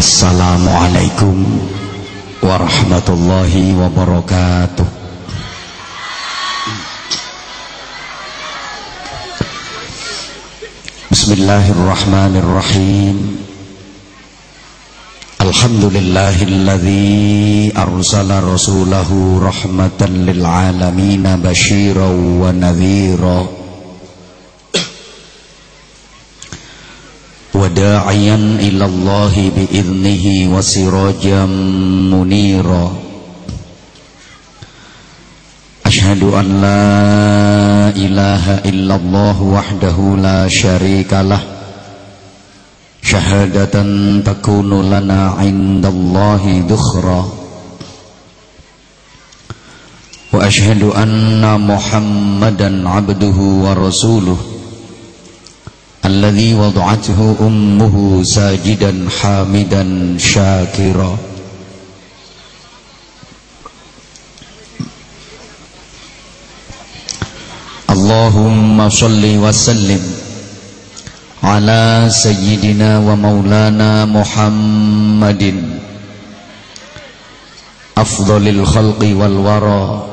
Assalamualaikum warahmatullahi wabarakatuh. Bismillahirrahmanirrahim. Alhamdulillahilladzi arsala rasulahu rahmatan lil alamin basyiran wa nadhira وداعيا إلى الله بإذنه وسراجا منيرا. أشهد أن لا إله إلا الله وحده لا شريك له. شهادة تكون لنا عند الله ذخرا. وأشهد أن محمدا عبده ورسوله. الذي وضعته أمه ساجدا حامدا شاكرا. اللهم صل وسلم على سيدنا ومولانا محمد. أفضل الخلق والورى.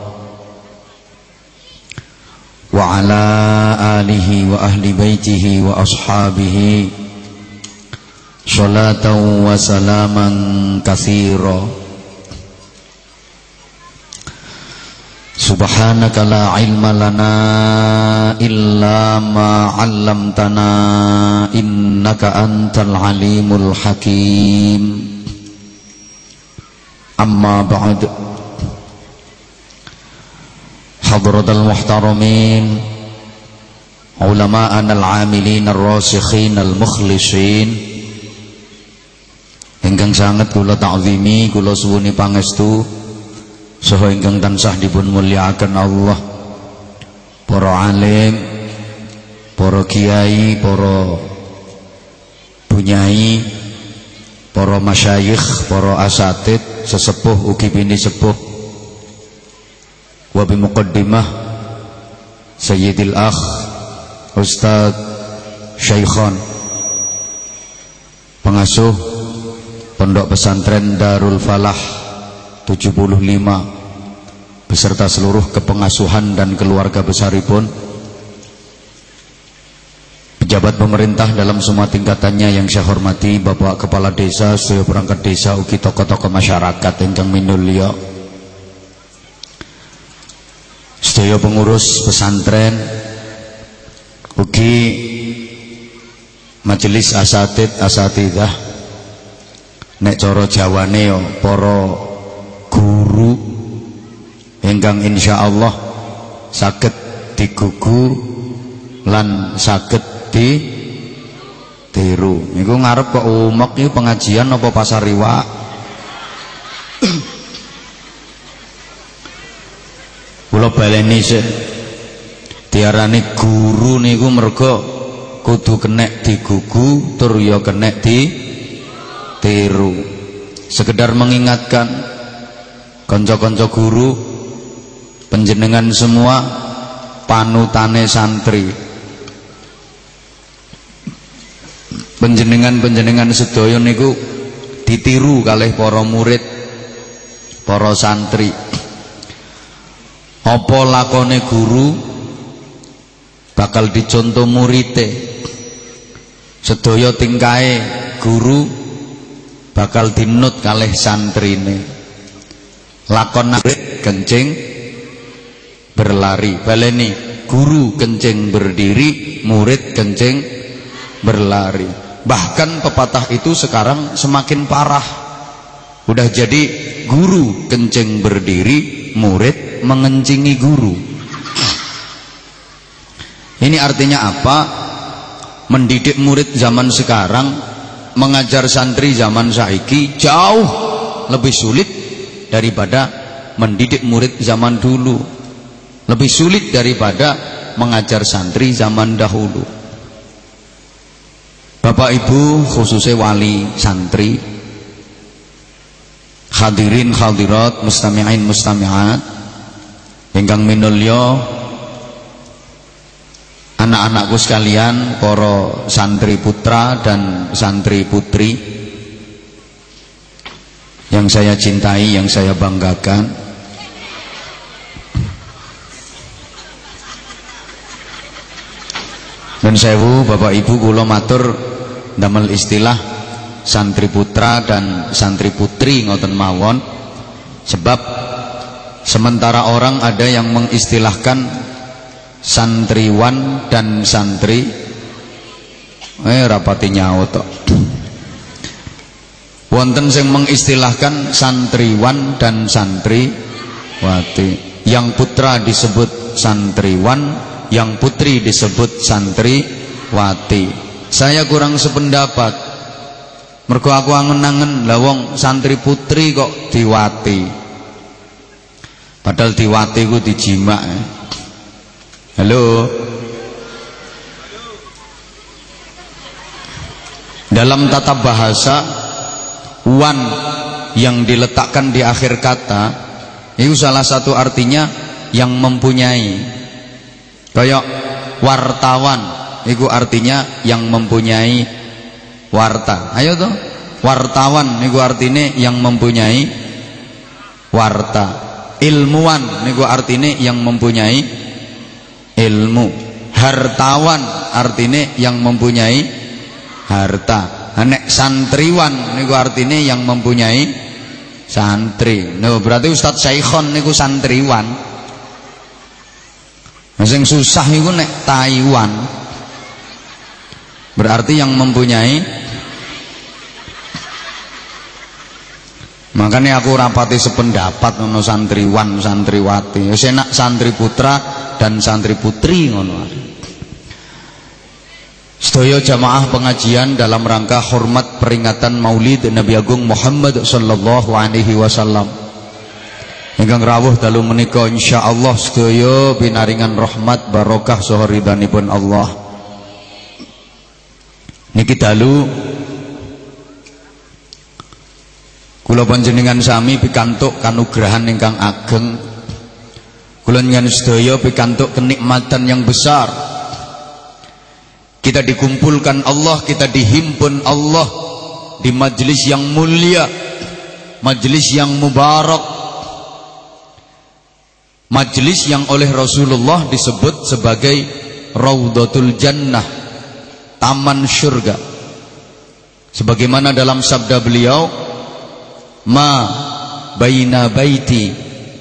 وعلى آله وأهل بيته وأصحابه صلاة وسلاما كثيرا. سبحانك لا علم لنا إلا ما علمتنا إنك أنت العليم الحكيم. أما بعد. hadratal muhtaramin. Ulamaan al-amilin al-rasikhin al-mukhlisin. Ingkang sangat kula ta'zimi kula subuni pangestu. Saha ingkang tansah dipun muliakan Allah. Para alim para kiai para bunyai para masyayikh para asatid sesepuh ugi bini sepuh wa bimuqaddimah Sayyidil Akh Ustaz Syaikhan pengasuh Pondok Pesantren Darul Falah 75 beserta seluruh kepengasuhan dan keluarga besaripun. Pejabat pemerintah dalam semua tingkatannya yang saya hormati Bapak Kepala Desa, sedaya perangkat desa, ugi tokoh-tokoh masyarakat ingkang minulya sedaya pengurus pesantren ugi majelis asatid asatidah nek cara jawane yo para guru ingkang insyaallah saged digugu lan saged di tiru niku ngarep kok umek iki pengajian apa pasar iwak Kula baleni sik. Diarani guru niku mergo kudu kenek digugu tur ya kenek di tiru. Sekedar mengingatkan kanca-kanca guru penjenengan semua panutane santri. Penjenengan-penjenengan sedaya niku ditiru kalih para murid, para santri apa lakone guru? Bakal dicontoh murite. Sedaya tingkae guru bakal dinut kalih santrine. Lakon kencing berlari. Baleni guru kencing berdiri murid kencing berlari. Bahkan pepatah itu sekarang semakin parah. Udah jadi guru kencing berdiri murid mengencingi guru. Ini artinya apa? Mendidik murid zaman sekarang mengajar santri zaman saiki jauh lebih sulit daripada mendidik murid zaman dulu. Lebih sulit daripada mengajar santri zaman dahulu. Bapak Ibu khususnya wali santri hadirin hadirat mustami'in mustami'at. Ingkang minulya anak-anakku sekalian para santri putra dan santri putri yang saya cintai, yang saya banggakan. Dan sewu Bapak Ibu kula matur damel istilah santri putra dan santri putri ngoten mawon. Sebab sementara orang ada yang mengistilahkan santriwan dan santri. Eh rapati nyaut wonten sing mengistilahkan santriwan dan santri. Wati. Yang putra disebut santriwan yang putri disebut santri. Wati. Saya kurang sependapat mergo aku angen-angen lawong santri putri kok diwati. Padahal diwati ku dijimak eh. halo? Dalam tata bahasa wan yang diletakkan di akhir kata itu salah satu artinya yang mempunyai. Kayak wartawan itu artinya yang mempunyai warta. Ayo tuh. Wartawan niku artinya yang mempunyai warta. Ilmuwan niku artinya yang mempunyai ilmu. Hartawan artinya yang mempunyai harta. Nek santriwan niku artinya yang mempunyai santri. Nah, berarti Ustadz Saikhon niku santriwan. Sing susah itu nek Taiwan. Berarti yang mempunyai Makanya aku rapati sependapat ngono santriwan, santriwati. Wis enak santri putra dan santri putri ngono. Sedaya jamaah pengajian dalam rangka hormat peringatan Maulid Nabi Agung Muhammad sallallahu alaihi wasallam. Ingkang rawuh dalu menika insyaallah sedaya binaringan rahmat barokah saha ridhanipun Allah. Niki dalu kula panjenengan sami pikantuk kanugrahan ingkang ageng. Kula njenengan sedaya pikantuk kenikmatan yang besar. Kita dikumpulkan Allah, kita dihimpun Allah di majelis yang mulia, majelis yang mubarak, Majlis yang oleh Rasulullah disebut sebagai Raudhatul Jannah, taman surga. Sebagaimana dalam sabda beliau, "Ma baina baiti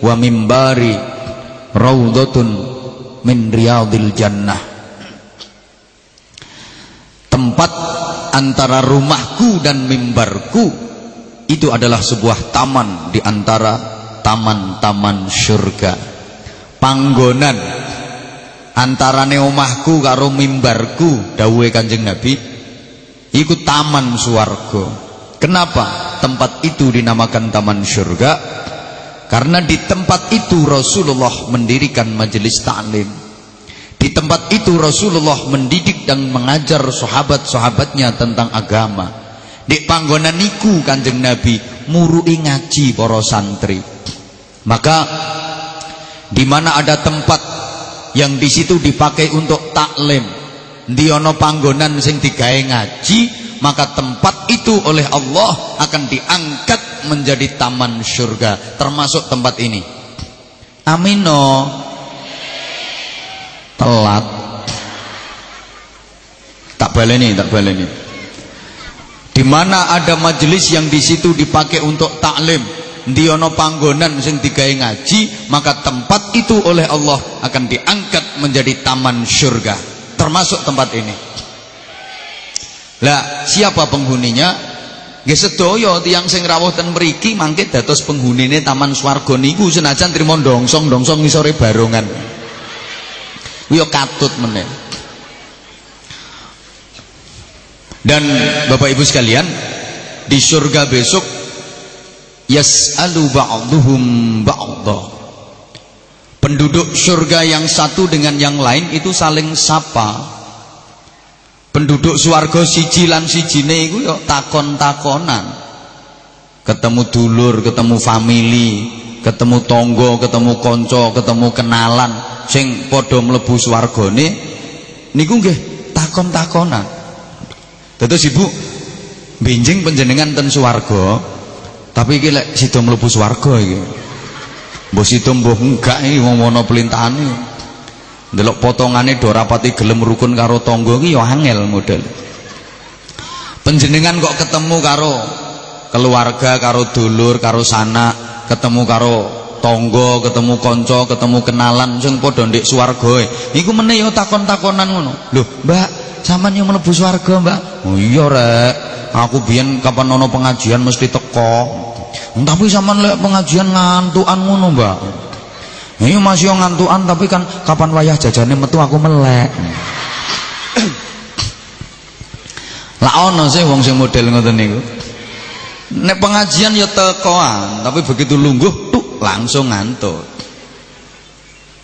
wa mimbari raudhatun min riyadil jannah." Tempat antara rumahku dan mimbarku itu adalah sebuah taman di antara taman-taman surga panggonan antarane omahku karo mimbarku dawuhe Kanjeng Nabi iku taman swarga. Kenapa tempat itu dinamakan taman surga karena di tempat itu Rasulullah mendirikan majelis ta'lim. Di tempat itu Rasulullah mendidik dan mengajar sahabat-sahabatnya tentang agama. Di panggonan iku Kanjeng Nabi murui ngaji para santri. Maka di mana ada tempat yang di situ dipakai untuk taklim. Diono panggonan sing digawe ngaji maka tempat itu oleh Allah akan diangkat menjadi taman surga. Termasuk tempat ini. Amino. Telat. Tak baleni tak baleni di mana ada majelis yang di situ dipakai untuk taklim diono panggonan sing digawe ngaji maka tempat itu oleh Allah akan diangkat menjadi taman surga termasuk tempat ini. Lah siapa penghuninya? Nggih sedaya tiyang sing rawuh ten mriki mangke dados penghunine taman swarga niku senajan trimo dongsong-dongsong ngisore barongan. Kuwi katut meneh. Dan Bapak Ibu sekalian di surga besok yas'alu ba'duhum ba'dha. Penduduk surga yang satu dengan yang lain itu saling sapa. Penduduk swarga siji lan sijine iku yo takon-takonan. Ketemu dulur ketemu famili ketemu tonggo ketemu konco ketemu kenalan sing padha mlebu swargane niku nggih takon-takonan. Terus ibu benjing penjenengan ten swarga Tapi iki lek sida mlebu swarga iki. Mbok sida mbok enggak iki wong ana pelintahane. Delok potongane do rapati gelem rukun karo tangga iki ya angel model. Penjenengan kok ketemu karo keluarga, karo dulur, karo sanak, ketemu karo tangga, ketemu kanca, ketemu kenalan sing padha ndek swarga. Iku meneh ya takon-takonan ngono. Lho, Mbak, sampean yo mlebu swarga, Mbak? Oh iya, Rek. Aku biyen kapan ono pengajian mesti teko. Tapi sampean lek pengajian ngantukan ngono, Mbak. Ini masih ngantukan tapi kan kapan wayah jajane metu aku melek. Lah ono sih wong sing model ngoten niku. Nek pengajian ya tekoan, tapi begitu lungguh tuh langsung ngantuk.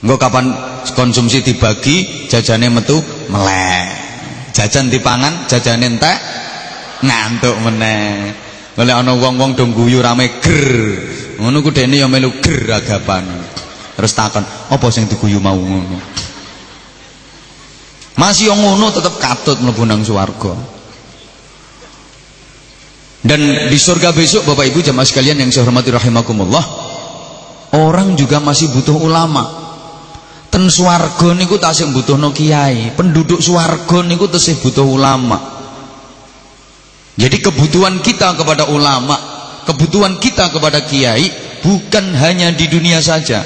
Engko kapan konsumsi dibagi, jajane metu melek. Jajan dipangan, jajane entek ngantuk meneh. Oleh ana wong-wong do guyu rame ger. Ngono ku dene ya melu ger agapan. Terus takon, apa sing diguyu mau ngono? Masih yang ngono tetep katut mlebu nang swarga. Dan di surga besok Bapak Ibu jamaah sekalian yang saya hormati rahimakumullah, orang juga masih butuh ulama. Ten swarga niku tasih butuhno kiai, penduduk swarga niku tasih butuh ulama. Jadi kebutuhan kita kepada ulama, kebutuhan kita kepada kiai bukan hanya di dunia saja.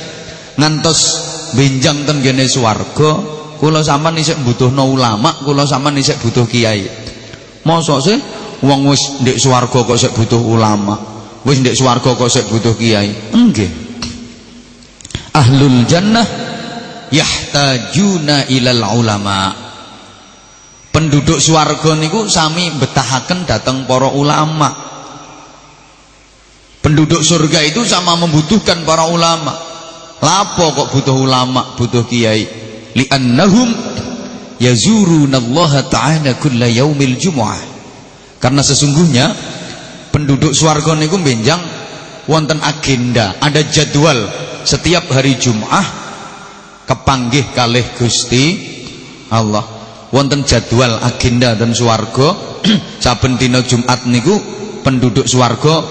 Ngantos benjang ten gene swarga, kula sampean isih butuhno ulama, kula sampean isih butuh kiai. Mosok sih wong wis ndek swarga kok sik butuh ulama, wis ndek swarga kok sik butuh kiai. Nggih. Ahlul jannah yahtajuna ilal ulama. Penduduk swarga niku sami betahaken datang para ulama. Penduduk surga itu sama membutuhkan para ulama. Lapo kok butuh ulama, butuh kiai? Li'annahum yazurunallaha ta'ala kulla yaumil jumu'ah. Karena sesungguhnya penduduk swarga niku benjang wonten agenda, ada jadwal setiap hari Jumat kepanggih kalih Gusti Allah. Wonten jadwal agenda dan swarga saben dina Jumat niku penduduk swarga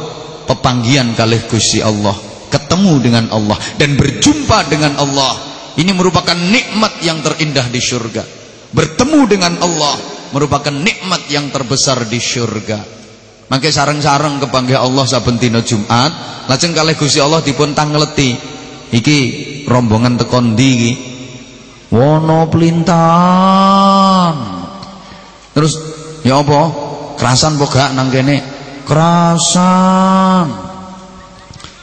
pepanggihan kalih Gusti Allah, ketemu dengan Allah dan berjumpa dengan Allah. Ini merupakan nikmat yang terindah di surga. Bertemu dengan Allah merupakan nikmat yang terbesar di surga. Maka sarang-sarang kepanggih Allah saben dina Jumat, lajeng kalih Gusti Allah dipun tangleti. Iki rombongan tekon ndi iki? Wono pelintan. Terus ya apa? Kerasan apa gak nang kene? Kerasan.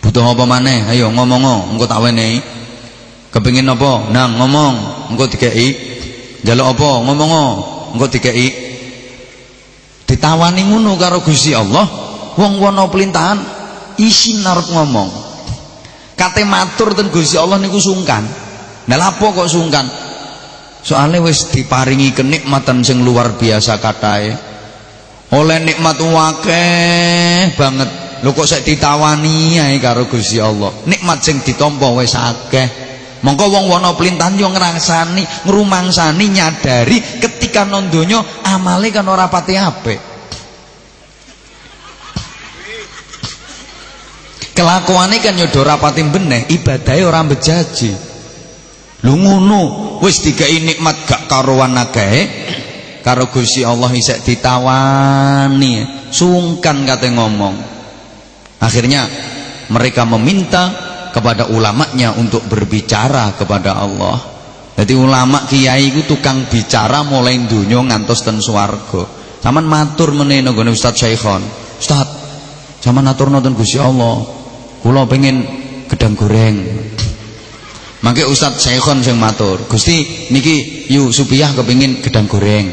Butuh apa maneh? Ayo ngomong engko tak wenehi. Kepengin apa? Nang ngomong, engko dikeki. Njaluk apa? Ngomong engko dikeki. Ditawani ngono karo Gusti Allah, wong wono pelintahan isin arep ngomong. Kate matur ten Gusti Allah niku sungkan. Nah lapo kok sungkan? Soalnya wis diparingi kenikmatan sing luar biasa katae. Oleh nikmat wakeh banget. Lho kok sik ditawani ae karo Gusti Allah. Nikmat sing ditampa wis akeh. Mongko wong wana pelintahan yo ngrasani, ngrumangsani, nyadari ketika nang donya amale kan ora pati apik. Kelakuane kan yo ora pati beneh, ibadahe ora bejaji. Lu ngono, wis dikai nikmat gak karuan akeh, karo Gusti Allah isek ditawani, sungkan kate ngomong. Akhirnya mereka meminta kepada ulamanya untuk berbicara kepada Allah. Jadi ulama kiai itu tukang bicara mulai dunia ngantos ten swarga. Saman matur meneh nggone Ustaz Syekhon. Ustaz, zaman atur nonton Gusti Allah. Kula pengen gedang goreng. Mangke Ustaz Syekhon sing matur. Gusti niki yu Supiyah kepengin gedang goreng.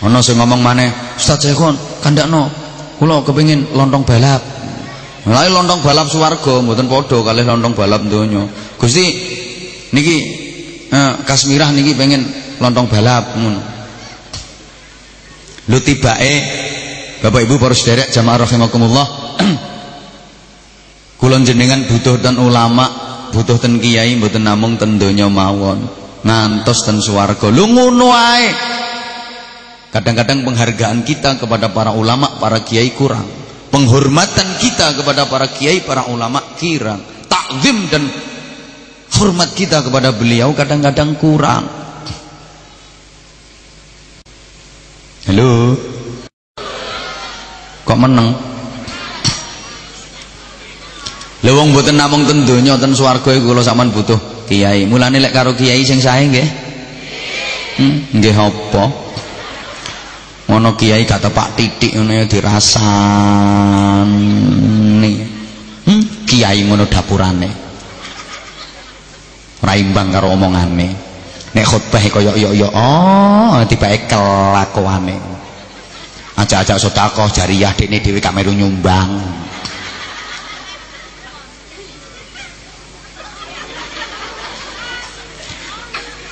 Ana sing ngomong maneh, Ustaz Syekhon kandakno kula kepengin lontong balap. Lah lontong balap swarga mboten padha kalih lontong balap donya. Gusti niki eh, Kasmirah niki pengen lontong balap ngono. Lho tibake Bapak Ibu para sederek jamaah rahimakumullah. Kula jenengan butuh ten ulama, butuh ten kiai mboten namung ten donya mawon. Ngantos ten swarga. Lho ngono ae. Kadang-kadang penghargaan kita kepada para ulama, para kiai kurang. penghormatan kita kepada para kiai, para ulama kirang. Takzim dan hormat kita kepada beliau kadang-kadang kurang. Halo. Kok meneng? Lha wong mboten namung ten donya ten swarga iku kula sampean butuh kiai. Mulane lek karo kiai sing sae nggih. Hmm, nggih apa? Ngono kiai kata Pak Titik ngono ya dirasani. Hmm, kiai ngono dapurane. Ora imbang karo omongane. Nek khotbah kaya yo yo oh tibake kelakuane. Ajak-ajak sedekah jariah dekne dhewe gak melu nyumbang.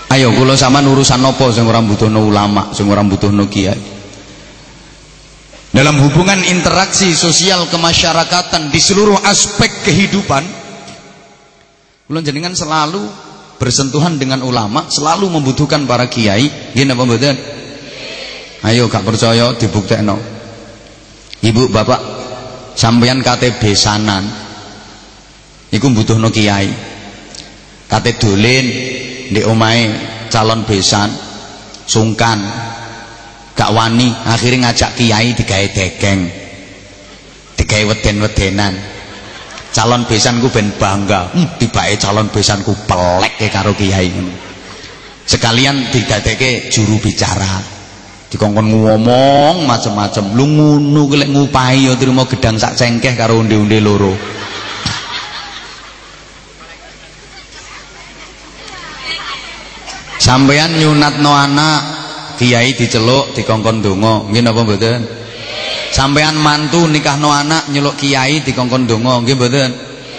Ayo kula sampean urusan apa sing ora butuhno ulama, sing ora butuhno kiai. Dalam hubungan interaksi sosial kemasyarakatan di seluruh aspek kehidupan, kula jenengan selalu bersentuhan dengan ulama, selalu membutuhkan para kiai. Nggih napa mboten? Ayo gak percaya dibuktekno. Ibu, bapak, sampeyan kate besanan. Iku butuhno kiai. Kate dolen di calon besan sungkan gak wani akhirnya ngajak kiai digawe degeng digawe weden-wedenan. Calon besanku ben bangga hmm, tibake calon besanku pelek ke karo kiai sekalian didadekke juru bicara dikongkon ngomong macem-macem. Lu ngunu kelek ngupahi ya trimo gedang sak cengkeh karo unde-unde loro sampeyan nyunatno anak kiai diceluk dikongkon donga. Nggih napa mboten? Sampeyan mantu nikahno anak nyeluk kiai dikongkon donga. Nggih mboten?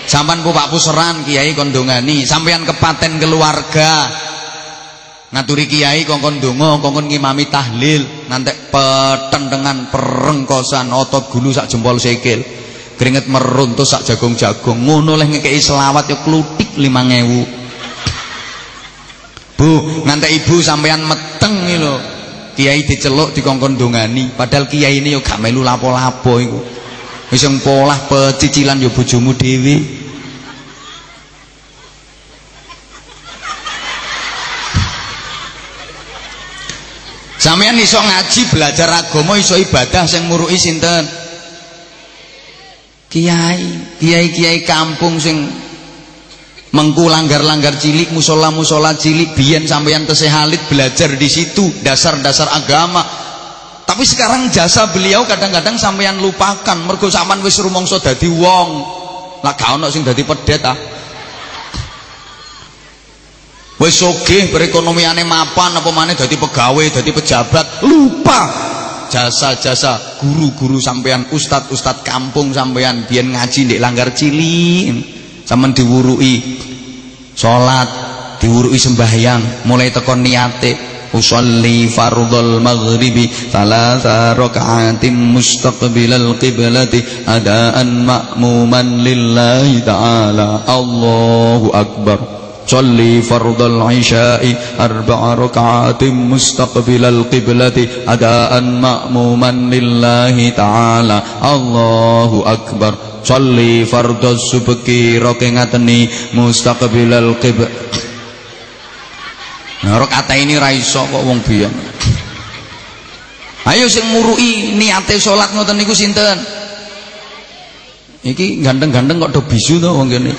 Sampean pupak puseran kiai kon dongani. Sampeyan kepaten keluarga ngaturi kiai kongkon donga kongkon ngimami tahlil nanti petendengan perengkosan otot gulu sak jempol sikil keringet meruntuh sak jagung-jagung. Ngono leh ngekei selawat ya klutik 5000 Bu, ngantek ibu sampean meteng iki lho. Kiai diceluk dikongkon dongani, padahal kiai ini yo gak melu lapo-lapo iku. Wis yang polah pecicilan yo bojomu dhewe. Sampeyan iso ngaji belajar agama iso ibadah sing muruki sinten? Kiai, kiai-kiai kampung sing mengku langgar-langgar cilik musola-musola cilik biyen sampeyan tesih halit belajar di situ dasar-dasar agama. Tapi sekarang jasa beliau kadang-kadang sampeyan lupakan. Mergo sampean wis rumangsa dadi wong. Lah gak ono sing dadi pedet ah. Wis sugih perekonomiane mapan apa maneh dadi pegawai dadi pejabat. Lupa jasa-jasa guru-guru sampeyan ustad-ustad kampung sampeyan. Biyen ngaji ndek langgar cilik Saman diwurui salat, diwurui sembahyang, mulai tekan niate usolli fardhal maghribi thalatha raka'atin mustaqbilal qiblati adaan ma'muman lillahi ta'ala Allahu akbar صلي فرض العشاء أربع ركعات مستقبل القبلة أداء مأموما لله تعالى الله أكبر Salli fardhu subki roke ngateni mustaqbilal qib Nah rakaat ini ra iso kok wong biyen. Ayo sing murui niate salat ngoten niku sinten? Iki ganteng-ganteng kok do bisu to wong kene?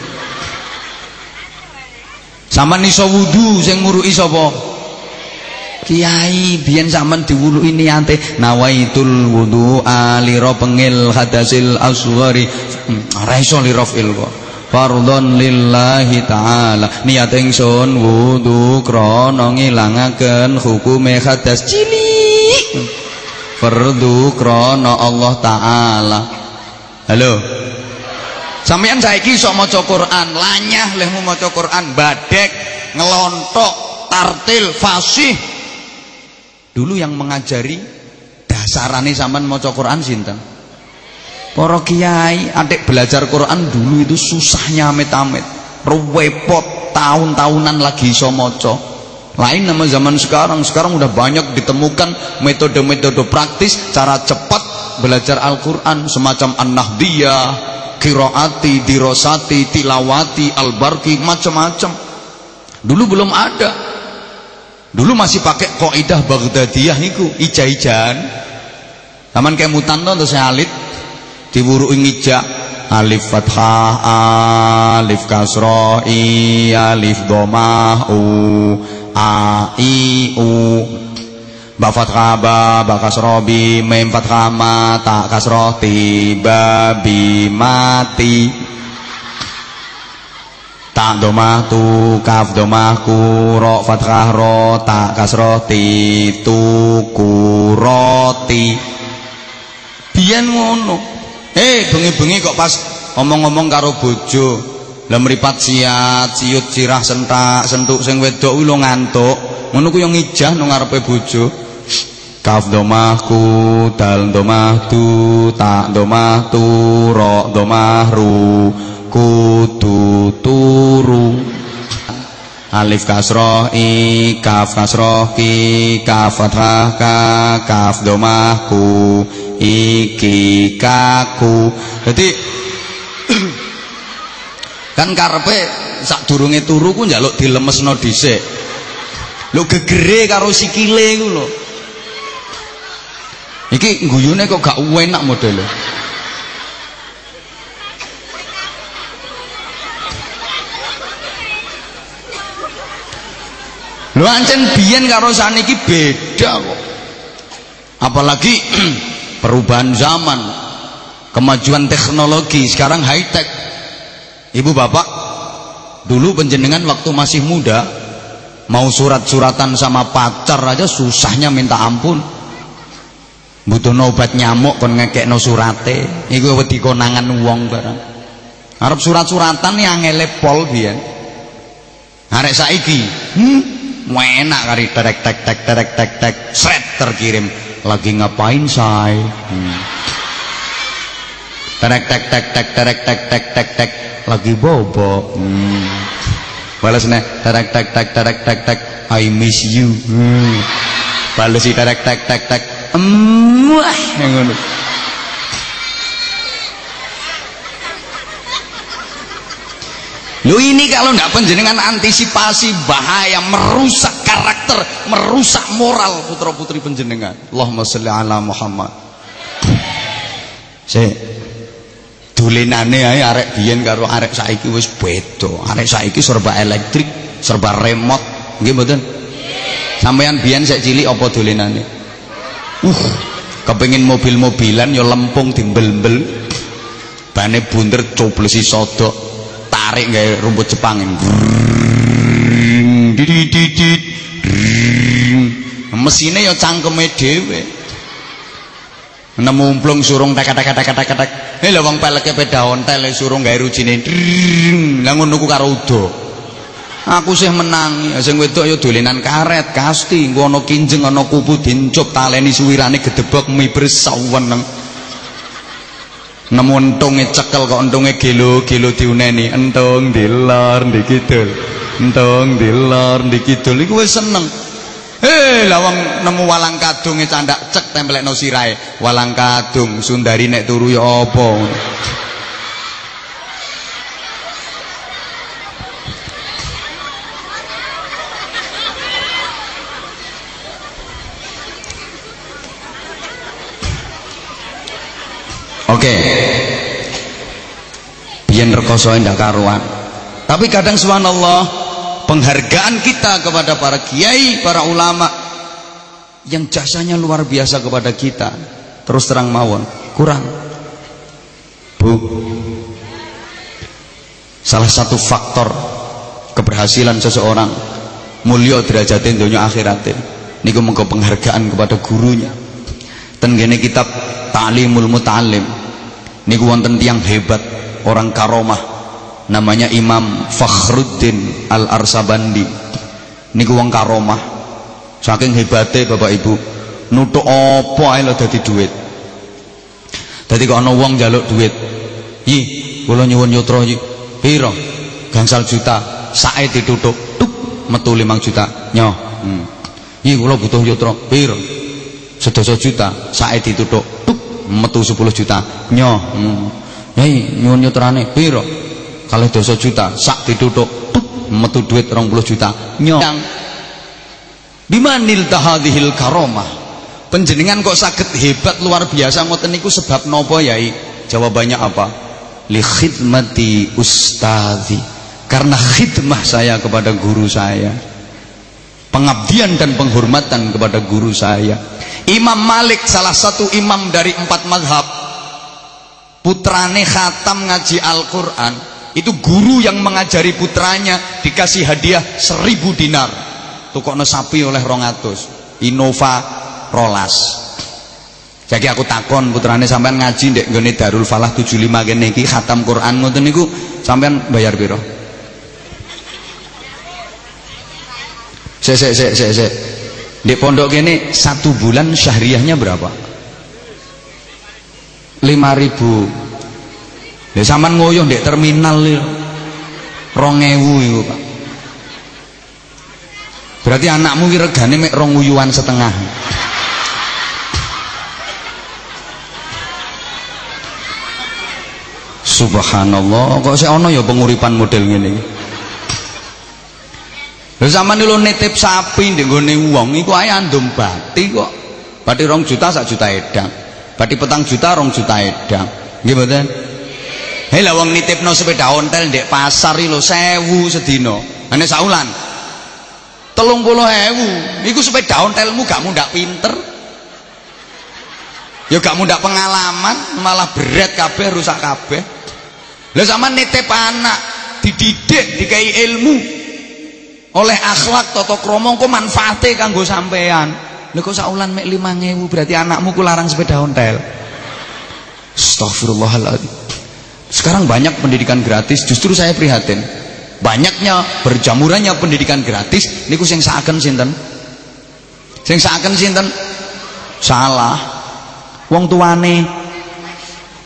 Saman iso wudu sing murui sapa Kiai biyen sampean diwuluki niate nawaitul wudu alira pengil hadasil asghari. Hmm, ora iso lirafil kok. Fardhon lillahi taala. Niat ingsun wudu krana ngilangaken hukume hadas. Cilik! Fardu krana Allah taala. Halo? Sampeyan saiki iso maca Quran lanyah leh maca Quran badek ngelontok tartil fasih Dulu yang mengajari dasarane sampean maca Quran sinten? Para kiai, adik belajar Quran dulu itu susahnya amit-amit. Repot tahun-tahunan lagi iso maca. Lain nama zaman sekarang. Sekarang udah banyak ditemukan metode-metode praktis cara cepat belajar Al-Qur'an semacam An-Nahdiyah, Qiraati, Dirosati, Tilawati, Al-Barqi, macam-macam. Dulu belum ada. Dulu masih pakai kaidah Baghdadiyah niku, ija-ijan. Taman kayak mutan to saya alit diwuruki ngijak alif fathah alif kasroh i alif domah u a i u ba fathah ba ba kasroh bi mem fathah ma ta kasroh ti ba bi mati ta domah tu kaf domah ku ro fathah ro ta kasroh ti tu ku roti biyen ngono. Eh bengi-bengi kok pas ngomong-ngomong karo bojo. Lah mripat siat siut sirah sentak sentuk sing wedok kuwi ngantuk. Ngono ku yo ngijah nang ngarepe bojo. Kaf domahku dal domah tu tak domah tu ro domah ru kudu turu alif kasroh i kaf kasroh ki kaf fathah ka kaf domahku iki kaku jadi kan karepe sak durunge turu ku njaluk dilemesno dhisik. Lho gegere karo sikile ku lho. Iki guyune kok gak enak modele Lho ancen biyen karo saniki beda kok. Apalagi perubahan zaman, kemajuan teknologi, sekarang high tech. Ibu bapak, dulu penjenengan waktu masih muda, mau surat-suratan sama pacar aja susahnya minta ampun. Butuh obat nyamuk kon ngekekno surate, iku wedi konangan wong barang. Arep surat-suratan yang ngelepol biyen. Arek saiki, hmm, enak kari terek tek tek terek tek tek. Sret terkirim. Lagi ngapain say? Hmm. terek tek tek tek terek tek tek tek tek. Lagi bobo hmm. balas nih terek tek tek terek tek tek. I miss you. Hmm. balas terek tek tek tek. Wah yang ngono Lu ini kalau nggak penjenengan antisipasi bahaya merusak karakter, merusak moral putra putri penjenengan. Allahumma sholli ala Muhammad. Se dulenane ae arek biyen karo arek saiki wis beda. Arek saiki serba elektrik, serba remote. Nggih mboten? Sampeyan biyen sik cilik apa dolenane? Uh, kepengin mobil-mobilan ya lempung dimbel-mbel. Bane bunder coblesi sodok tarik gawe rumput Jepang ini. Mesine ya cangkeme dhewe. Nemu umplung surung tek tek tek tek tek. Heh lha wong peleke peda ontel surung gawe rujine. Lah ngono ku karo udo. Aku sih menang, sing wedok ya dolenan karet, kasti, engko ana kinjeng ana kupu dincup taleni suwirane gedebok miber saweneng nemu entunge cekel kok entunge gelo-gelo diuneni entung dilor ndi kidul entung dilor ndi kidul iku wis seneng Eh, lawang nemu walang kadunge candak cek tempelekno sirahe. Walang kadung Sundari nek turu ya apa? Oke. Okay. Biyen rekoso ndak karuan. Tapi kadang subhanallah penghargaan kita kepada para kiai, para ulama yang jasanya luar biasa kepada kita. Terus terang mawon, kurang. Bu. Salah satu faktor keberhasilan seseorang mulia derajatnya dunia akhiratnya niku mengko penghargaan kepada gurunya. Tenggene kitab Ta'limul Muta'allim niku wonten tiang hebat orang karomah namanya Imam Fakhruddin Al Arsabandi niku wong karomah. Saking hebatnya Bapak Ibu nutuk apa ae lho dadi duit? Dadi kok ana wong njaluk duit? Yi kula nyuwun yutra yi. Pira gangsal juta. Sae ditutuk tuk metu 5 juta. Nyoh hmm. yi kula butuh yutra pira sedasa juta. Sae ditutuk tuk metu 10 juta. Nyoh hmm. Hei nyuwun nyutrane piro? Kalih dosa juta sak ditutuk metu duit 20 juta nyoh bimanil tahadhil karomah. Penjenengan kok sakit hebat luar biasa ngoten niku sebab nopo yai? Jawabannya apa? Li khidmati ustazi karena khidmah saya kepada guru saya. Pengabdian dan penghormatan kepada guru saya. Imam Malik salah satu imam dari empat madhab putrane khatam ngaji Al-Quran itu guru yang mengajari putranya dikasih hadiah seribu dinar tukokno sapi oleh rongatus Innova rolas jadi aku takon putrane sampean ngaji ndek nggone Darul Falah 75 kene iki khatam Quran ngoten niku sampean bayar piro Sik sik sik sik sik. Di pondok ini satu bulan syahriahnya berapa? 5000. Lha sampean ngoyo ndek terminal lho. 2000 iku, Pak. Berarti anakmu ki regane mek rong uyuan setengah. Subhanallah, kok sik ana ya penguripan model ngene iki. Lha sampean lho nitip sapi ndek nggone wong iku ae andum bati kok. Bati rong juta sak juta edang. Bati petang juta rong juta edang. Mboten? Hei lah wong nitipno sepeda ontel ndek pasar iki lho 1000 sedina. Ane saulan. 30.000. Iku sepeda ontelmu gak mundak pinter. Ya gak mundak pengalaman, malah berat kabeh, rusak kabeh. Lah sampean nitip anak dididik dikai ilmu oleh akhlak toto kromong kok manfaate kanggo sampean lha kok saulan mek 5000 berarti anakmu ku larang sepeda ontel? Astagfirullahaladzim sekarang banyak pendidikan gratis justru saya prihatin. Banyaknya berjamurannya pendidikan gratis niku sing seakan sinten? Sing seakan sinten? Salah. Wong tuane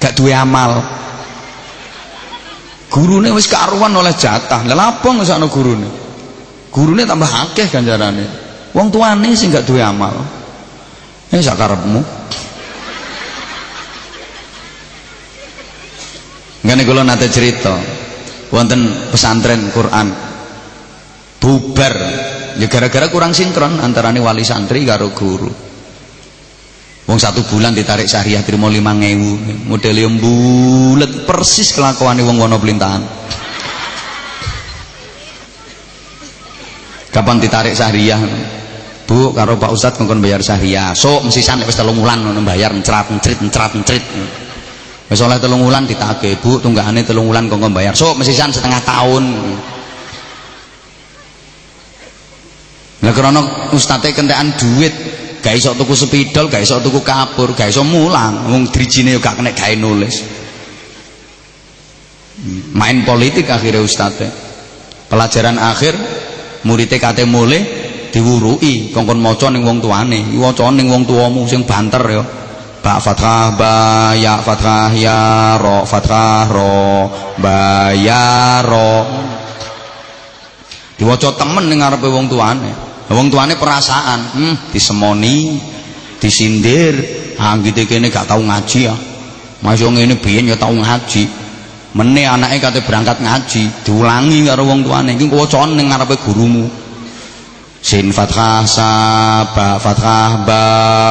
gak duwe amal. Gurune wis karuan oleh jatah. Apa ngesakno gurune? Gurune tambah akeh ganjarane wong tuane sing gak duwe amal. Ini sak karepmu. Ngene kula nate cerita. Wonten pesantren Quran. Bubar. Ya gara-gara kurang sinkron antarane wali santri karo guru. Wong satu bulan ditarik syariah lima ngewu. Model yang bulet persis kelakuan wong wono pelintahan. Kapan ditarik sahriah Bu karo Pak Ustadz kongkon bayar sahriah so mesisan wis telung wulan ngono bayar mencrat mencrit mencrat mencrit wis oleh telung wulan ditagih Bu tunggakane telung wulan kongkon bayar. So mesisan setengah tahun. Lah krana ustate kentekan duit, gak iso tuku sepidol, gak iso tuku kapur, gak iso mulang, wong drijine yo gak kena gawe nulis. Main politik akhirnya ustate. Pelajaran akhir muridé kate mulih diwurui kongkon maca ning wong tuane. Waca ning wong tuamu sing banter ya. Ba fathah ba ya fathah ya ro fathah ro ba ya ro diwaca temen ning ngarepe wong tuane. Wong tuane perasaan hmm disemoni disindir anggite kene gak tau ngaji ya. Masuk ngene biyen ya tau ngaji. Mene anake kate berangkat ngaji diulangi karo wong tuane. Iki wacane ning ngarepe gurumu sin fathah sa ba fathah ba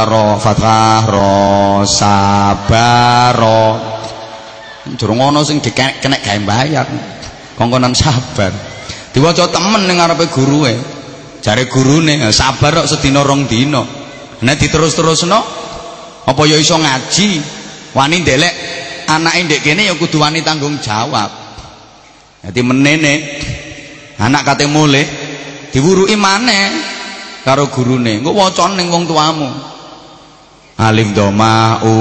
ro fathah ro. Sabaro durung ana sing dikenek gawe bayar kongkonan sabar. Diwaca temen ning ngarepe gurue jare gurune sabar kok sedina rong dina. Nek diterus-terusno apa ya iso ngaji? Wani ndelek anake ndek kene ya kudu wani tanggung jawab. Dadi menene? Anak kate mulih diwuruki maneh karo gurune. Engko wacan ning wong tuamu. Alif dhamma u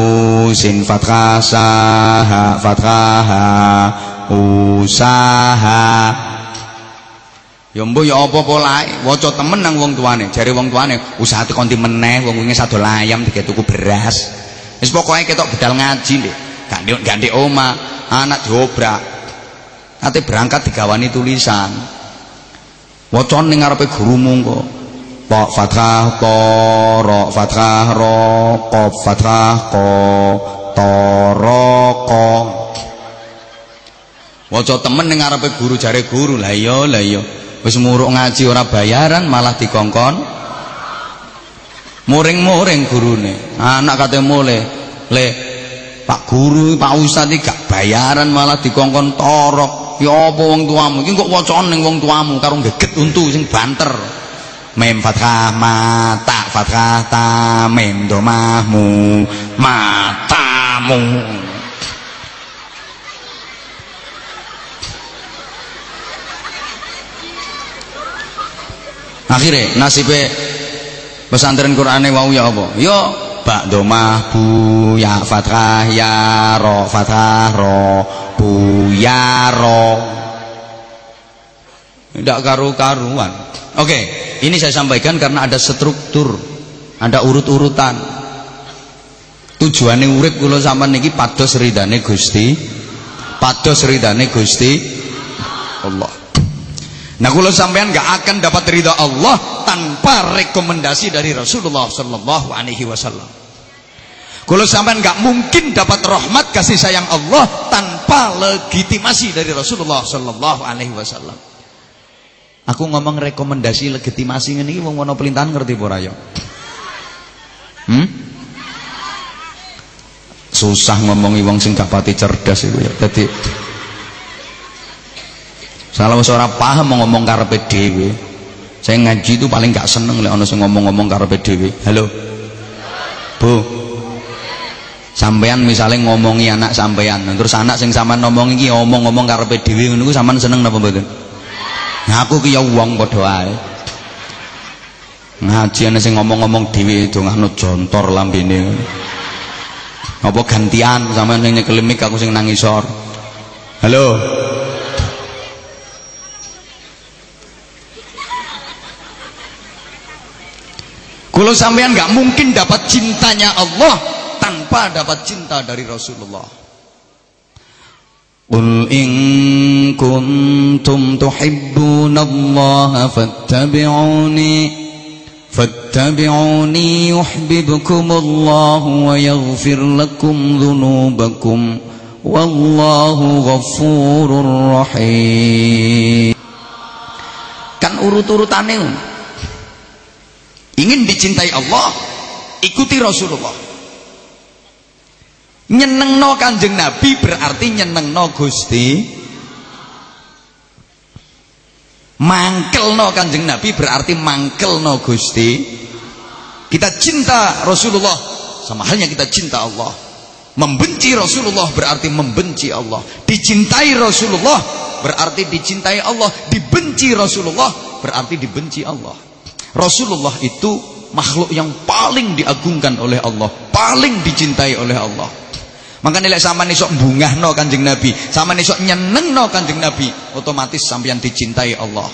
sin fathah sa ha fathah ha usaha. Ya mbuh ya apa polae waca temen nang wong tuane jare wong tuane usaha tekan di meneh wong wingi sadol ayam dikek tuku beras. Wis pokoke ketok bedal ngaji Ndek ganti oma anak diobrak. Nanti berangkat digawani tulisan wacon ning ngarepe gurumu kok. Po fathah po ro fathah ro qaf fathah ko toroko waca temen ning ngarepe guru jare guru. Lah iya lah iya. Wis muruk ngaji ora bayaran malah dikongkon. Muring-muring gurune. Anak kate mulai le Pak guru Pak Ustaz iki gak bayaran malah dikongkon torok ya apa wong tuamu? Iki kok wacane ning wong tuamu karo geget untu sing banter. Mem fathah mata fathah ta mem domahmu matamu. Akhirnya nasibnya pesantren Qur'ane wau ya apa? Ya bak domah bu ya fathah ya ro fathah ro bu ya ro tidak karu-karuan. Oke ini saya sampaikan karena ada struktur ada urut-urutan. Tujuannya urip kula sampean niki pados ridane Gusti pados ridane Gusti Allah Nah kalau sampean nggak akan dapat ridha Allah tanpa rekomendasi dari Rasulullah Sallallahu Alaihi Wasallam. Kalau sampean nggak mungkin dapat rahmat kasih sayang Allah tanpa legitimasi dari Rasulullah Sallallahu Alaihi Wasallam. Aku ngomong rekomendasi legitimasi ini wong wono pelintahan ngerti pura ya? Hmm? Susah ngomongi wong sing gak pati cerdas itu ya. Jadi Salah ora paham ngomong karepe dhewe. Saya ngaji itu paling gak seneng lek ana sing ngomong-ngomong karepe dhewe. Halo. Bu. Sampean misalnya ngomongi anak sampean, terus anak sing sampean ngomong iki ngomong-ngomong karepe dhewe ngono ku sampean seneng napa mboten? Nah aku ki ya wong padha ae. Ngaji ana sing ngomong-ngomong dhewe dongano jontor lambene. Apa gantian sampean sing nyekel aku sing nang isor. Halo. Kalau sampean nggak mungkin dapat cintanya Allah tanpa dapat cinta dari Rasulullah. Qul in kuntum tuhibbunallaha fattabi'uni fattabi'uni yuhibbukumullahu wa yaghfir lakum dhunubakum wallahu ghafurur rahim. Kan urut-urutane ingin dicintai Allah ikuti Rasulullah. Nyenengno kanjeng Nabi berarti nyenengno Gusti. Mangkelno kanjeng Nabi berarti mangkelno Gusti. Kita cinta Rasulullah sama halnya kita cinta Allah. Membenci Rasulullah berarti membenci Allah. Dicintai Rasulullah berarti dicintai Allah. Dibenci Rasulullah berarti dibenci Allah Rasulullah itu makhluk yang paling diagungkan oleh Allah, paling dicintai oleh Allah. Maka nilai sama nih sok bungah no kanjeng Nabi, sama nih sok nyeneng no kanjeng Nabi, otomatis sampean dicintai Allah.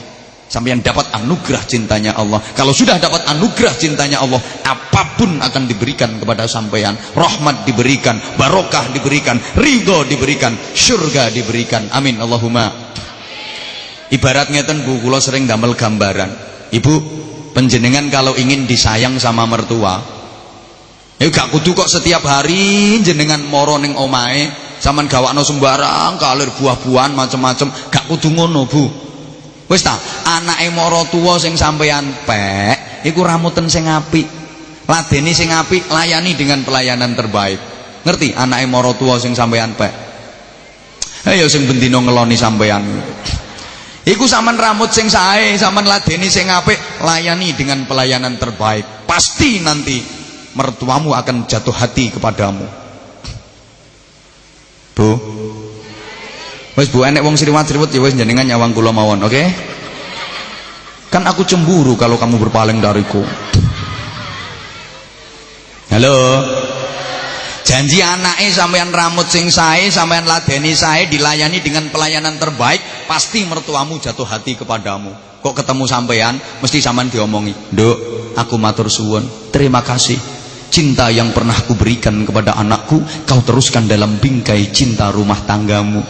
Sampean dapat anugerah cintanya Allah. Kalau sudah dapat anugerah cintanya Allah, apa pun akan diberikan kepada sampean. Rahmat diberikan, barokah diberikan, ridho diberikan, surga diberikan. Amin Allahumma. Ibaratnya ten Bu kula sering damel gambaran. Ibu, penjenengan kalau ingin disayang sama mertua ya gak kudu kok setiap hari jenengan moro ning omahe sampean gawakno sembarang kalir buah-buahan macam-macam gak kudu ngono Bu. Wis ta anake moro tuwa sing sampean pek iku ramuten sing apik. Ladeni sing apik layani dengan pelayanan terbaik. Ngerti? Anake moro tuwa sing sampean pek. Ayo sing bendino ngeloni sampean Iku saman rambut sing sae, saman ladeni sing apik, layani dengan pelayanan terbaik. Pasti nanti mertuamu akan jatuh hati kepadamu. Bu. Wis Bu enek wong sriwat-sriwet ya wis jenengan nyawang kula mawon, oke? Kan aku cemburu kalau kamu berpaling dariku. Halo janji anaknya sampean rambut sing sae sampean ladeni sae dilayani dengan pelayanan terbaik pasti mertuamu jatuh hati kepadamu. Kok ketemu sampean mesti sampean diomongi dok aku matur suwun. Terima kasih. Cinta yang pernah kuberikan kepada anakku kau teruskan dalam bingkai cinta rumah tanggamu.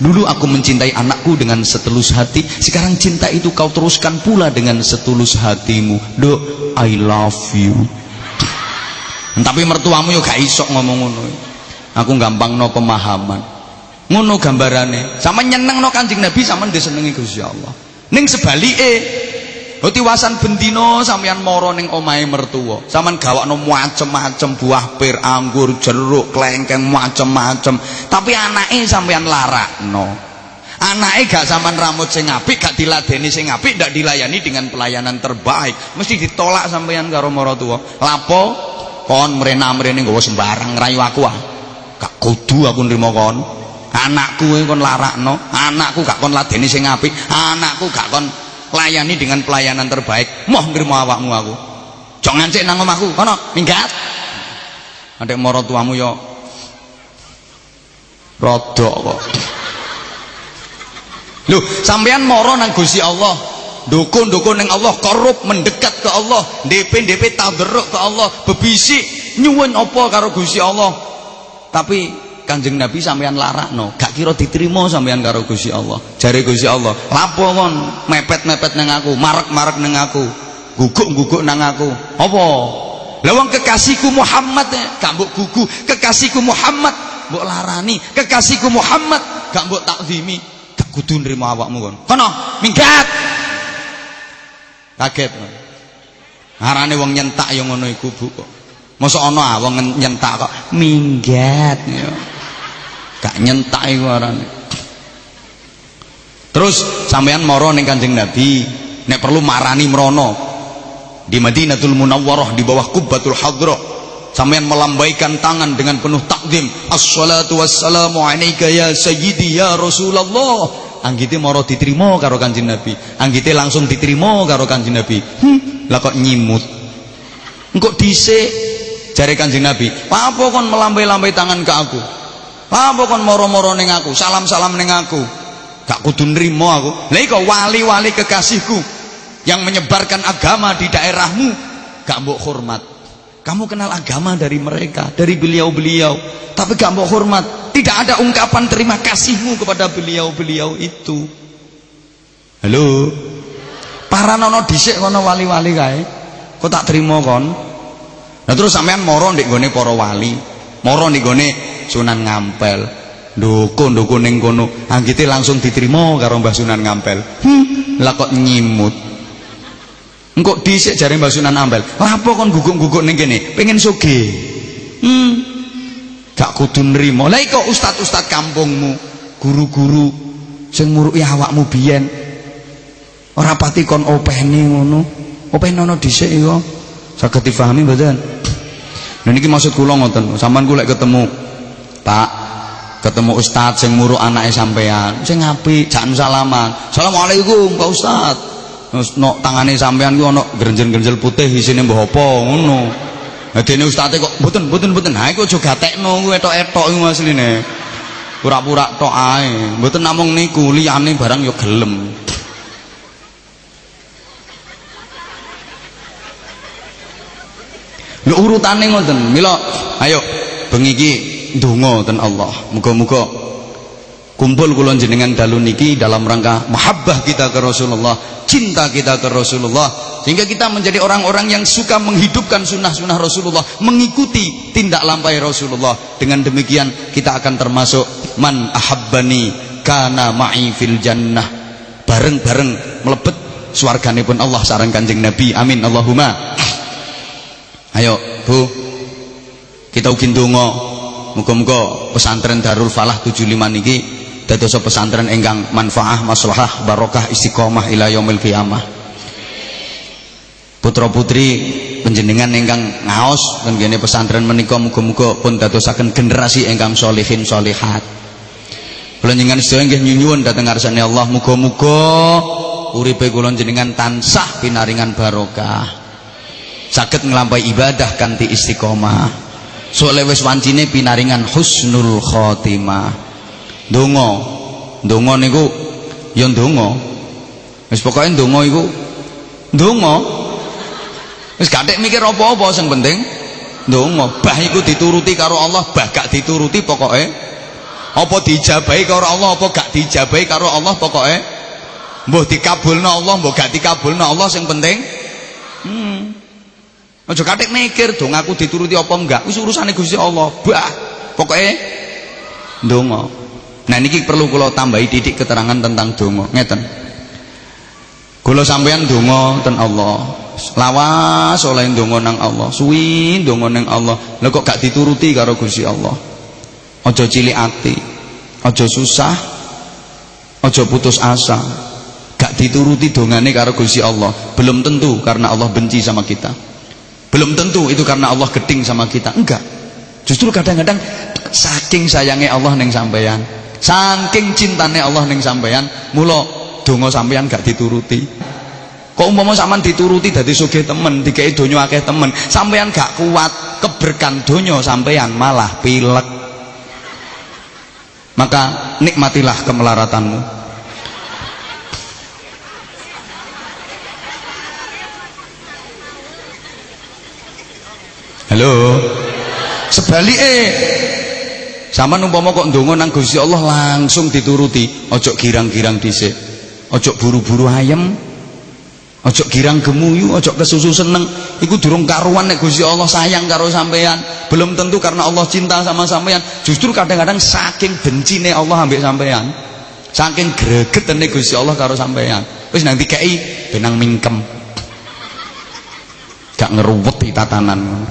Dulu aku mencintai anakku dengan setulus hati Sekarang cinta itu kau teruskan pula dengan setulus hatimu. Dok, I love you tapi mertuamu yo gak iso ngomong ngono aku gampang no pemahaman ngono gambarane sama nyeneng no kanjeng Nabi sama disenengi Gusti Allah ning sebalike Oh tiwasan bendino sampean moro ning omahe mertua. Sampean gawakno macem-macem buah pir, anggur, jeruk, klengkeng macem-macem. Tapi anake sampean larakno. Anake gak sampean rambut sing apik, gak diladeni sing apik, ndak dilayani dengan pelayanan terbaik. Mesti ditolak sampean karo maratuwa. Lapo kon mrena-mrene nggawa sembarang rayu aku ah. Gak kudu aku nrimo kon. Anakku kon larakno, anakku gak kon ladeni sing apik, anakku gak kon layani dengan pelayanan terbaik. Moh ngrimo awakmu aku. Jangan cek nang omahku kono minggat. Adek moro tuamu yo rodok kok. Lho, sampean moro nang Gusti Allah, dukun-dukun nang Allah korup mendekat ke Allah, DP-DP tadarruk ke Allah, bebisik nyuwun apa karo Gusti Allah. Tapi Kanjeng Nabi sampean larakno, gak kira diterima sampean karo Gusti Allah. Jare Gusti Allah, lapo kon mepet-mepet nang aku, marek-marek nang aku, guguk-guguk nang aku. Apa? Lah wong kekasihku Muhammad eh, gak mbok gugu, kekasihku Muhammad mbok larani, kekasihku Muhammad gak mbok takzimi, gak kudu nrimo awakmu kon. Kono, minggat. Kaget. Arane wong nyentak yo ngono iku, Bu kok. Mosok ana wong nyentak kok. Minggat. Ya. Gak nyentak iku arane. Terus sampean moro ning Kanjeng Nabi nek perlu marani merono di Madinatul Munawwarah di bawah Kubbatul Hadra. Sampean melambaikan tangan dengan penuh takdim. Assalatu wassalamu alayka ya sayyidi ya Rasulullah anggite moro diterima karo Kanjeng Nabi anggite langsung diterima karo Kanjeng Nabi hm, lah kok nyimut engko dhisik jare Kanjeng Nabi apa kon melambai-lambai tangan ke aku apa kon moro-moro ning aku, salam-salam ning aku. Gak kudu nrimo aku. Lha iku wali-wali kekasihku yang menyebarkan agama di daerahmu, gak mbok hormat. Kamu kenal agama dari mereka, dari beliau-beliau, tapi gak mbok hormat. Tidak ada ungkapan terima kasihmu kepada beliau-beliau itu. Halo. Para nono dhisik kono wali-wali kae. Kok tak terima kon? Nah terus sampean moro ndek gone para wali, moro ndek gone Sunan Ngampel dukun-dukun ning kono anggite langsung diterima karo Mbah Sunan Ngampel hmm, lah kok nyimut engko dhisik jare Mbah Sunan Ngampel apa kon guguk-guguk ning kene pengen sugih hmm gak kudu nrimo. Lah kok ustad-ustad kampungmu guru-guru sing muruki awakmu biyen. Ora pati kon openi ngono. Openi ono dhisik iku. Saged difahami mboten? Nah niki maksud kula ngoten, sampean kula ketemu Pak ketemu ustaz sing muruk anake sampean sing apik jangan salaman. Assalamualaikum Pak Ustaz terus no tangane sampean ku ana grenjel-grenjel putih isine mbah apa ngono dene ustaze kok mboten mboten mboten. Ha iku aja gatekno ku etok-etok iku asline. Pura-pura tok ae. Mboten namung niku liyane barang ya gelem. Lho urutane ngoten. Mila ayo bengi iki donga ten Allah. Muga-muga kumpul kula jenengan dalu niki dalam rangka mahabbah kita ke Rasulullah cinta kita ke Rasulullah sehingga kita menjadi orang-orang yang suka menghidupkan sunnah-sunnah Rasulullah mengikuti tindak lampai Rasulullah. Dengan demikian kita akan termasuk man ahabbani kana ma'i fil jannah. Bareng-bareng melebet pun Allah sarang kanjeng Nabi. Amin. Allahumma. Ayo Bu. Kita ukin donga Muga-muga pesantren Darul Falah 75 niki dados pesantren ingkang manfaah, maslahah, barokah, istiqomah ila yaumil qiyamah. Putra-putri panjenengan ingkang ngaos ten kene pesantren menika muga-muga pun dadosaken generasi ingkang solihin solihat. Kula jenengan sedaya nyuwun Allah muga-muga uripe kula jenengan tansah pinaringan barokah. Saged nglampahi ibadah kanthi istiqomah soalnya wis wancine pinaringan husnul khotimah donga. Donga niku ya donga. Wis pokoke donga iku. Donga? Wis gak mikir apa-apa sing penting. Donga. Bah iku dituruti karo Allah bah gak dituruti pokoke. Apa dijabahi karo Allah apa gak dijabahi karo Allah pokoke. Mbuh dikabulno Allah mbuh gak dikabulno Allah sing penting. Hmm. Aja katik mikir dong aku dituruti apa enggak. Wis urusane Gusti Allah. Bah. pokoknya donga nah niki perlu kula tambahi titik keterangan tentang donga. Ngeten. Kula sampeyan donga ten Allah. Lawas oleh donga nang Allah. Suwi donga nang Allah. Lha kok gak dituruti karo Gusti Allah? Aja cilik ati. Aja susah. Aja putus asa. Gak dituruti dongane karo Gusti Allah. Belum tentu karena Allah benci sama kita. Belum tentu itu karena Allah geding sama kita. Enggak. Justru kadang-kadang saking sayangnya Allah neng sampeyan saking cintanya Allah neng sampeyan mula donga sampeyan gak dituruti. Kok umpama sampean dituruti dadi sugih temen dikei donya akeh temen sampeyan gak kuat keberkan donya sampeyan malah pilek. Maka nikmatilah kemelaratanmu. Halo. Sebalike Sama umpama kok ndonga nang Gusti Allah langsung dituruti, ojo girang-girang dhisik. Ojo buru-buru ayem. Ojo girang gemuyu, ojo kesusu seneng. Iku durung karuan nek Gusti Allah sayang karo sampean. Belum tentu karena Allah cinta sama sampean. Justru kadang-kadang saking bencine Allah ambek sampean. Saking gregetene Gusti Allah karo sampean. Wis nang dikeki benang mingkem. Gak ngeruweti tatanan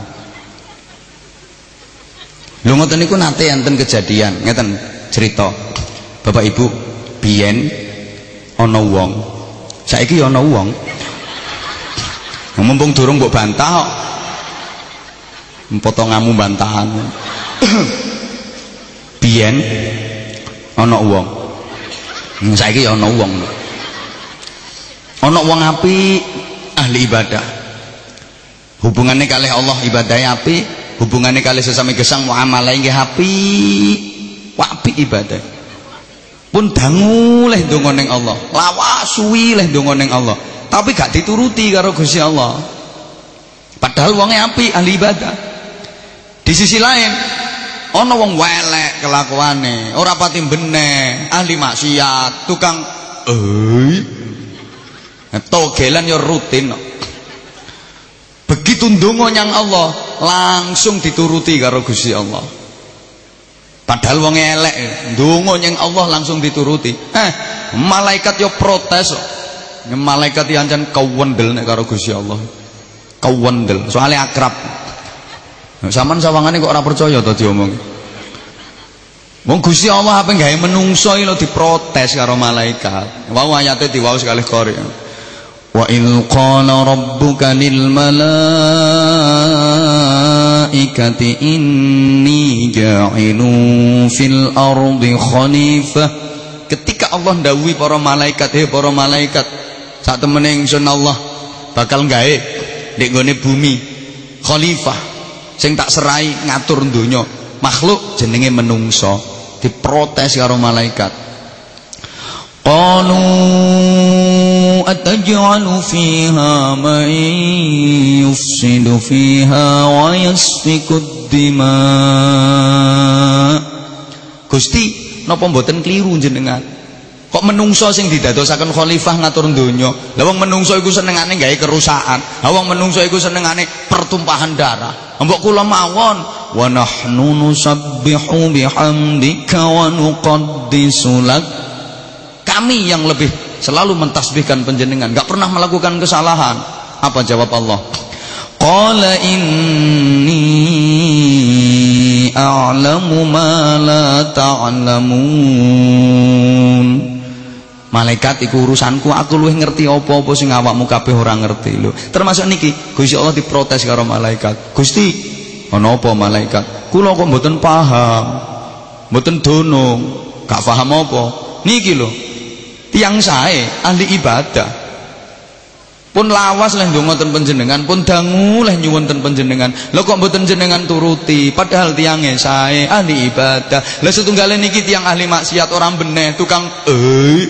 Lho ngoten niku nate enten kejadian, ngeten cerita. Bapak Ibu, biyen ana wong. Saiki ana wong. Mumpung durung mbok bantah kok. Potonganmu bantahan. biyen ana wong. Saiki ana wong. Ana wong api ahli ibadah. Hubungannya kali Allah ibadahnya api hubungannya kali sesama gesang muamalah nggih api. Wapi ibadah. Pun dangu leh Allah. Lawas suwi leh donga ning Allah. Tapi gak dituruti karo Gusti Allah. Padahal wonge api ahli ibadah. Di sisi lain ana wong welek kelakuane. Ora pati bener ahli maksiat tukang eh togelan yo rutin. Begitu ndonga nyang Allah langsung dituruti karo Gusti Allah padahal wong elek ndonga nyang Allah langsung dituruti eh malaikat yo protes malaikat ancen kawendel nek karo Gusti Allah kawendel soalnya akrab Saman sawangane kok ora percaya to diomong. Wong Gusti Allah apa gawe menungso iki lho diprotes karo malaikat. Wau ayate diwaos sekali kori. وإذ قال ربك للملائكة إني جاعل في الأرض خليفة ketika Allah ndawuhi para malaikat he para malaikat sak temene ingsun Allah bakal gawe nek gone bumi khalifah sing tak serai ngatur donya makhluk jenenge menungso diprotes karo malaikat قالوا أتجعل فيها من يفسد فيها ويسفك الدماء Gusti napa mboten kliru jenengan kok menungso sing didadosaken khalifah ngatur donya lha wong menungso iku senengane gawe kerusakan ha wong menungso iku senengane pertumpahan darah mbok kula mawon wa nahnu nusabbihu bihamdika wa nuqaddisu lak kami yang lebih selalu mentasbihkan penjenengan. Gak pernah melakukan kesalahan. Apa jawab Allah? Qala inni a'lamu ma la ta'lamun. Malaikat iku urusanku aku luwih ngerti apa-apa sing awakmu kabeh ora ngerti lho. Termasuk niki Gusti Allah diprotes karo malaikat. Gusti ana apa malaikat? Kula kok mboten paham mboten dono gak paham apa. Niki lho tiang sae ahli ibadah. Pun lawas leh ndonga ten panjenengan pun dangu leh nyuwun ten panjenengan. Lho kok mboten jenengan turuti? Padahal tiange sae ahli ibadah. Lha setunggale niki tiang ahli maksiat orang beneh tukang eh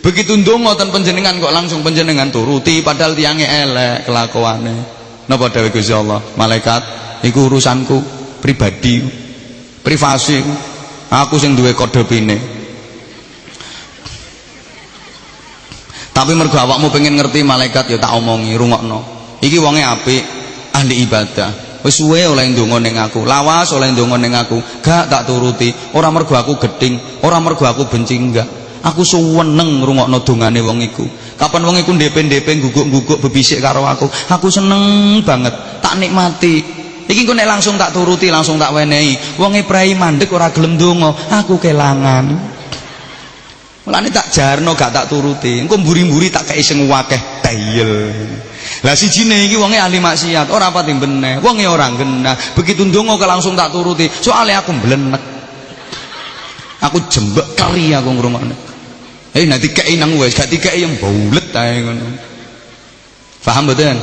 begitu ndonga ten panjenengan kok langsung panjenengan turuti? Padahal tiange elek kelakuane. Napa dawuh Gusti Allah? Malaikat iku urusanku pribadi privasi aku sing duwe kode pine Tapi mergo awakmu pengen ngerti malaikat ya tak omongi rungokno. Iki wonge apik, ahli ibadah. Wis suwe oleh ndonga ning aku, lawas oleh ndonga ning aku, gak tak turuti. Ora mergo aku geding, ora mergo aku benci enggak. Aku seneng ngrungokno dongane wong iku. Kapan wong iku ndepe-ndepe guguk-guguk bebisik karo aku, aku seneng banget, tak nikmati. Iki engko nek langsung tak turuti, langsung tak wenehi. Wong Ibrahim mandek ora gelem aku kelangan. Mulane tak jarno gak tak turuti. Engko mburi-mburi tak kei sing akeh tayel. Lah sijine iki wonge ahli maksiat, ora pati bener. Wonge ora genah. Begitu ndonga langsung tak turuti. Soale aku mblenek. Aku jembek kari aku ngrungokne. Eh nanti kei nang wis, gak dikei yang baulet ae ngono. Paham mboten?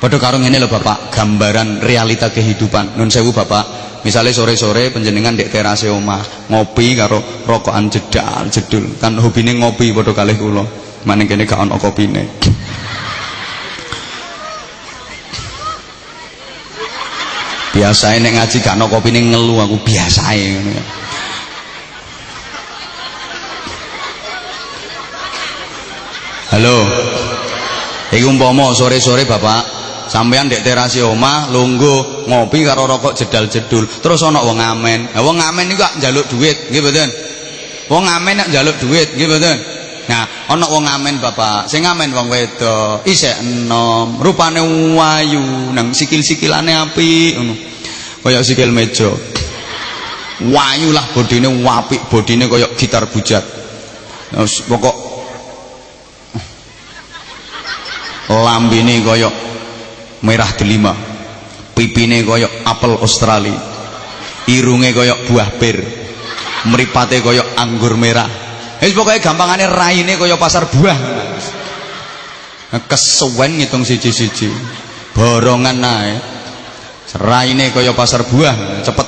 Padha karo ngene lho Bapak, gambaran realita kehidupan. Nun sewu Bapak, misalnya sore-sore penjenengan dek terase omah ngopi karo rokokan jedal jedul. Kan hobine ngopi padha kalih kula. Maning kene gak ana kopine. Biasae nek ngaji gak ana kopine ngelu aku biasae ngono ya. Halo. Iku umpama sore-sore Bapak sampean dek terasi omah lungguh ngopi karo rokok jedal-jedul. Terus ana wong ngamen nah, wong ngamen niku njaluk duit nggih mboten? Wong ngamen nak njaluk duit nggih mboten? Nah ana wong ngamen Bapak. Sing ngamen wong wedok isih enom rupane wayu nang sikil-sikilane apik ngono. Kaya sikil meja. Wayu lah bodine apik bodine kaya gitar bujat. Pokok. Lambene kaya merah delima. Pipine koyok apel Australia. Irunge koyok buah bir. Meripate koyok anggur merah. Wis pokoke gampangane raine koyok pasar buah. Kesuwen ngitung siji-siji. Borongan nae raine koyok pasar buah cepet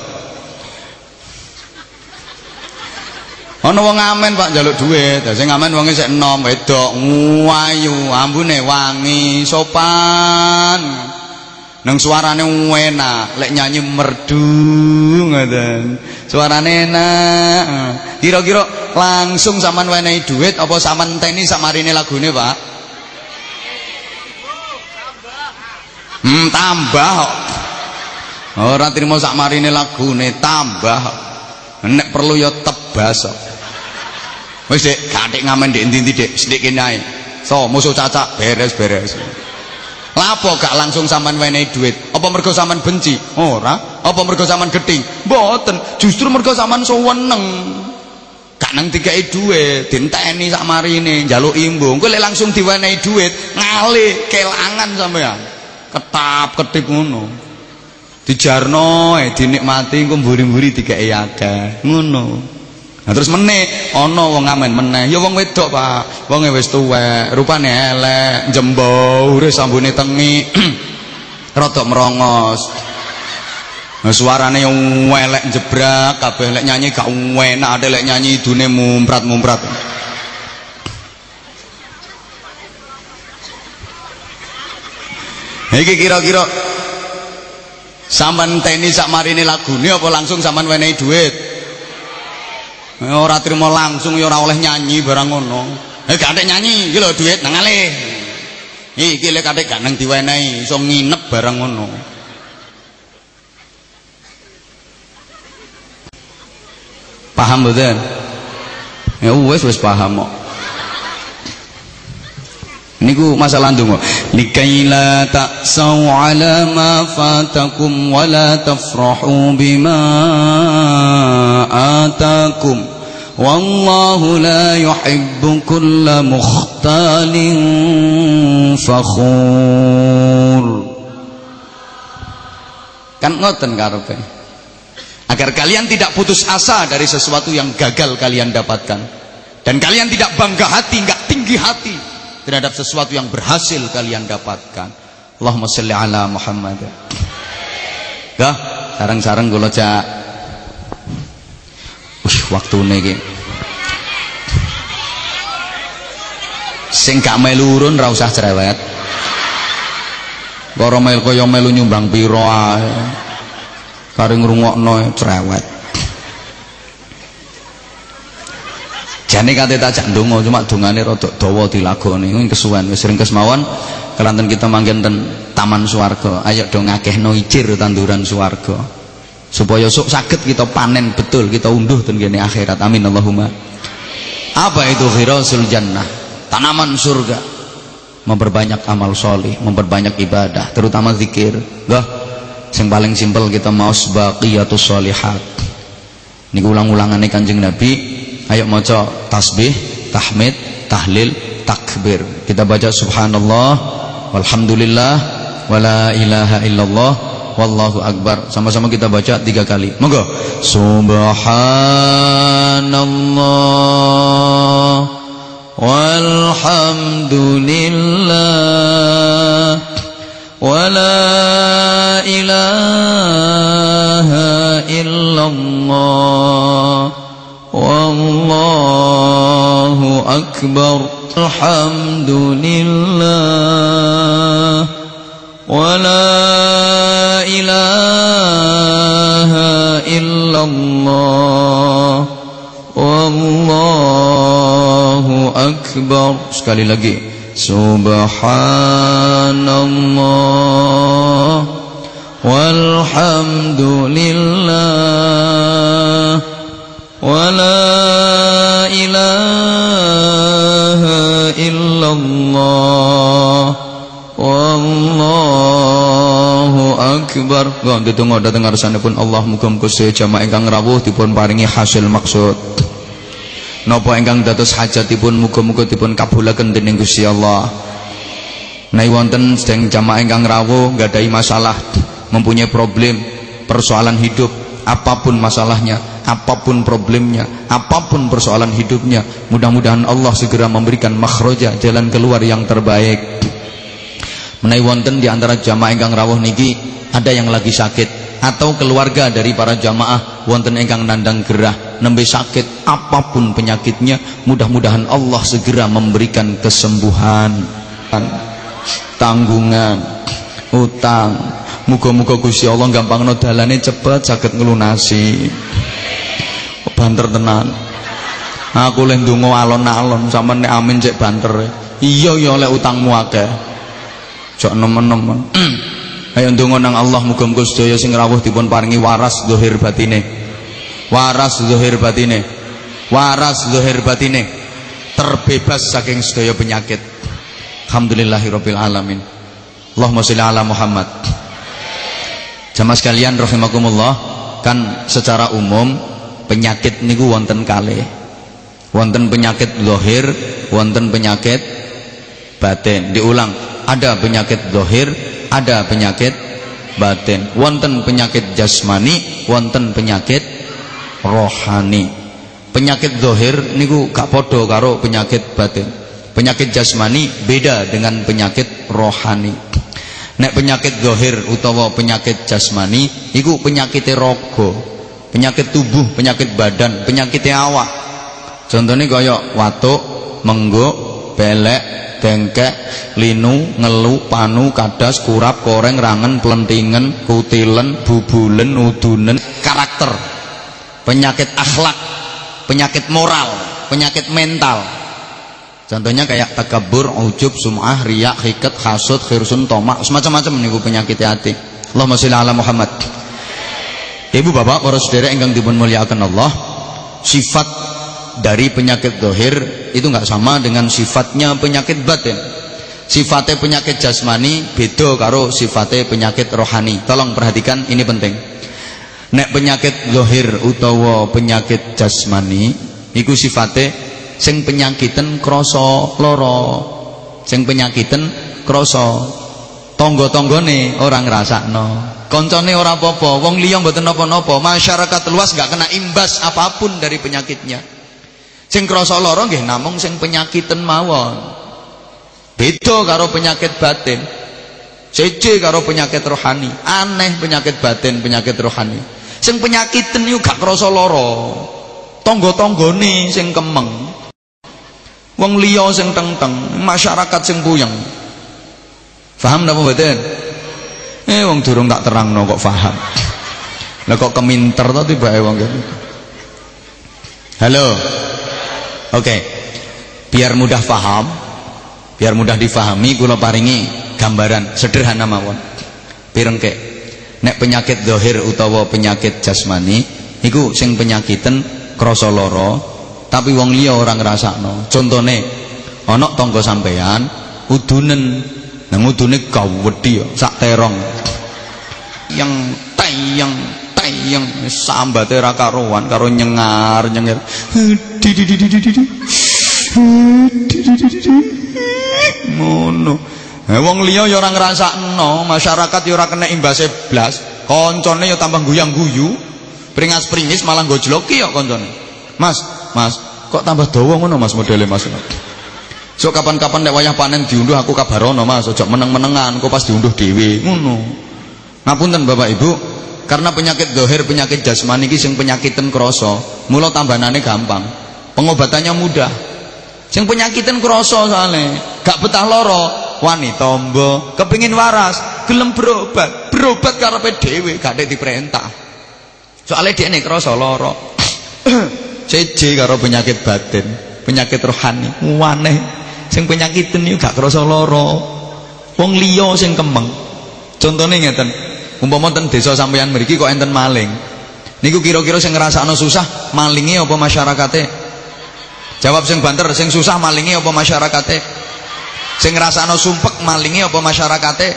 ana wong ngamen Pak njaluk duit. Sing ngamen wonge sik enom wedok nguayu ambune wangi sopan. Nang suarane enak lek nyanyi merdu ngoten. Suarane enak. Kira-kira langsung sampean wenehi duit apa sampean teni samarine lagune Pak? Hmm tambah ora trimo sak marine lagune tambah nek perlu ya tebas kok Wis Dik, gathik ngamen Dik endi-endi Dik, sithik kene ae. So, musuh cacak beres-beres. Lapo gak langsung sampean wenehi duit? Apa mergo sampean benci? Ora. Apa mergo sampean geting? Mboten, justru mergo sampean seneng. Gak nang dikei duit, dinteni sak marine, njaluk imbung. Kowe langsung diwenehi duit, ngalih kelangan sampean. Ketap ketip ngono. Dijarno, eh, dinikmati engko mburi-mburi dikei akeh. Ngono. Nah terus meneh ana wong ngamen meneh. Ya wong wedok, Pak. Wonge wis tuwek, rupane elek, jembau, wis sambune tengi. Rada merongos. Nah, suarane elek jebrak, kabeh lek nyanyi gak enak, ada lek nyanyi idune mumprat-mumprat. Iki kira-kira sampean teni sak marine lagune apa langsung sampean wenehi duit? Eh, ora trimo langsung ya ora oleh nyanyi barang ngono. Eh gak nyanyi, iki lho duit nang alih. Iki lek gak nang diwenehi, iso nginep barang ngono. Paham mboten? Ya wis wis paham kok. Niku masalah ndonga. Likaila ta'sau ala ma fatakum wa la tafrahu bima atakum. Wallahu la yuhibbu kulla mukhtalin fakhur. Kan ngoten karepe? Agar kalian tidak putus asa dari sesuatu yang gagal kalian dapatkan. Dan kalian tidak bangga hati enggak tinggi hati terhadap sesuatu yang berhasil kalian dapatkan. Allahumma salli ala Muhammad. Dah, sarang-sarang kula cak. Wih, waktune iki. Sing gak melu urun ra usah cerewet. Karo melu kaya melu nyumbang pira ae. Kare ngrungokno cerewet. Jane kate tajak ndonga cuma dongane rada dawa dilakoni. Kesuwen wis sering kesmawon. Kelanten kita manggen ten taman swarga ayo dong ngakehno icir tanduran swarga supaya sok sakit kita panen betul kita unduh ten gini akhirat. Amin Allahumma. Apa itu ghirasul jannah? Tanaman surga. Memperbanyak amal solih memperbanyak ibadah terutama zikir. Gak yang paling simpel kita mau baqiyatus solihat. Ini ulang-ulangannya kanjeng Nabi ayo maca tasbih tahmid tahlil takbir. Kita baca subhanallah walhamdulillah wala ilaha illallah wallahu akbar. Sama-sama kita baca tiga kali. Monggo. Subhanallah walhamdulillah wala ilaha illallah wallahu akbar alhamdulillah ولا إله إلا الله والله أكبر sekali lagi Subhanallah والحمد لله ولا إله إلا الله Wallahu akbar. Kok ditunggu dateng pun Allah muga-muga sedaya jamaah ingkang rawuh dipun paringi hasil maksud. Napa ingkang dados hajatipun muga-muga dipun kabulaken dening Gusti Allah. Nai wonten sedeng jamaah ingkang rawuh nggadahi masalah, mempunyai problem, persoalan hidup, apa pun masalahnya, apa pun problemnya, apa pun persoalan hidupnya, mudah-mudahan Allah segera memberikan makhroja, jalan keluar yang terbaik. Menawi wonten di antara jamaah ingkang rawuh niki ada yang lagi sakit atau keluarga dari para jamaah wonten ingkang nandang gerah nembe sakit apa pun penyakitnya mudah-mudahan Allah segera memberikan kesembuhan. Tanggungan utang muga-muga Gusti Allah gampangno dalane cepet saged ngelunasi banter tenan aku le ndonga alon-alon sampeyan amin cek banter iya ya oleh utangmu akeh Jok nemen-nemen. Ayo ndonga nang Allah muga-muga sedaya sing rawuh dipun paringi waras zahir batine. Waras zahir batine. Waras zahir batine. Terbebas saking sedaya penyakit. Alhamdulillahirabbil alamin. Allahumma sholli ala Muhammad. Jamaah sekalian rahimakumullah, kan secara umum penyakit niku wonten kalih. Wonten penyakit zahir, wonten penyakit batin. Diulang, ada penyakit dohir ada penyakit batin wonten penyakit jasmani wonten penyakit rohani penyakit dohir niku gak podo karo penyakit batin penyakit jasmani beda dengan penyakit rohani nek penyakit dohir utawa penyakit jasmani iku penyakit rogo penyakit tubuh penyakit badan penyakit awak. Contohnya kaya watuk mengguk belek dengkek linu ngelu panu kadas kurap koreng rangen pelentingen kutilen bubulen udunen. Karakter. Penyakit akhlak penyakit moral penyakit mental contohnya kayak takabur ujub sum'ah riak hiket hasud khirsun tomak semacam-macam nih penyakit hati. Allahumma sholli ala Muhammad. Ibu bapak para saudara ingkang dipun muliakan Allah sifat dari penyakit dohir itu nggak sama dengan sifatnya penyakit batin. Sifatnya penyakit jasmani beda karo sifatnya penyakit rohani. Tolong perhatikan ini penting. Nek penyakit dohir utawa penyakit jasmani iku sifatnya sing penyakiten kroso loro sing kroso tonggo-tonggone orang rasa no koncone ora apa-apa wong liya mboten napa-napa masyarakat luas gak kena imbas apa pun dari penyakitnya Sing krasa lara nggih namung sing penyakiten mawon. Beda karo penyakit batin. Seje karo penyakit rohani. Aneh penyakit batin, penyakit rohani. Sing penyakiten yo gak krasa lara. Tangga-tanggane sing kemeng. Wong liya sing teng-teng, masyarakat sing puyeng. Paham napa mboten? Eh wong durung tak terangno kok paham. Lah kok keminter to tibake wong kene. Halo. Oke. Okay. Biar mudah paham, biar mudah difahami kula paringi gambaran sederhana mawon pirengke nek penyakit dohir utawa penyakit jasmani iku sing penyakiten krasa lara tapi wong liya ora ngrasakno. Contone ana tangga sampean udunen. Nang udune gawedhi sak terong. Yang tayang tayang sambate ra karuan karo nyengar nyengir. Eh wong liya ya ora ngrasakno, masyarakat ya ora kena imbase blas. Koncone ya tambah guyang-guyu. Pringas-pringis malah gojloki ya koncone. Mas, Mas, kok tambah dawa ngono Mas modele Mas. So kapan-kapan nek wayah panen diunduh aku kabarono Mas, aja meneng-menengan, kok pas diunduh dhewe. Ngono. Ngapunten Bapak Ibu, karena penyakit dohir, penyakit jasmani iki sing penyakiten krasa, mula tambanane gampang. Pengobatannya mudah. Sing penyakitan krasa soalnya, gak betah loro, wani tombo kepingin waras gelem berobat berobat karepe dhewe gak diperintah soalnya dia nih krasa lara cece karo penyakit batin penyakit rohani. Waneh. Sing penyakit ini gak krasa lara. Wong liya sing kemeng contohnya ngeten umpama ten desa sampeyan mriki kok enten maling. Niku kira-kira sing ngrasakno susah malinge apa masyarakate? Jawab sing banter sing susah malinge apa masyarakate? Sing ngrasakno sumpek malingi apa masyarakate?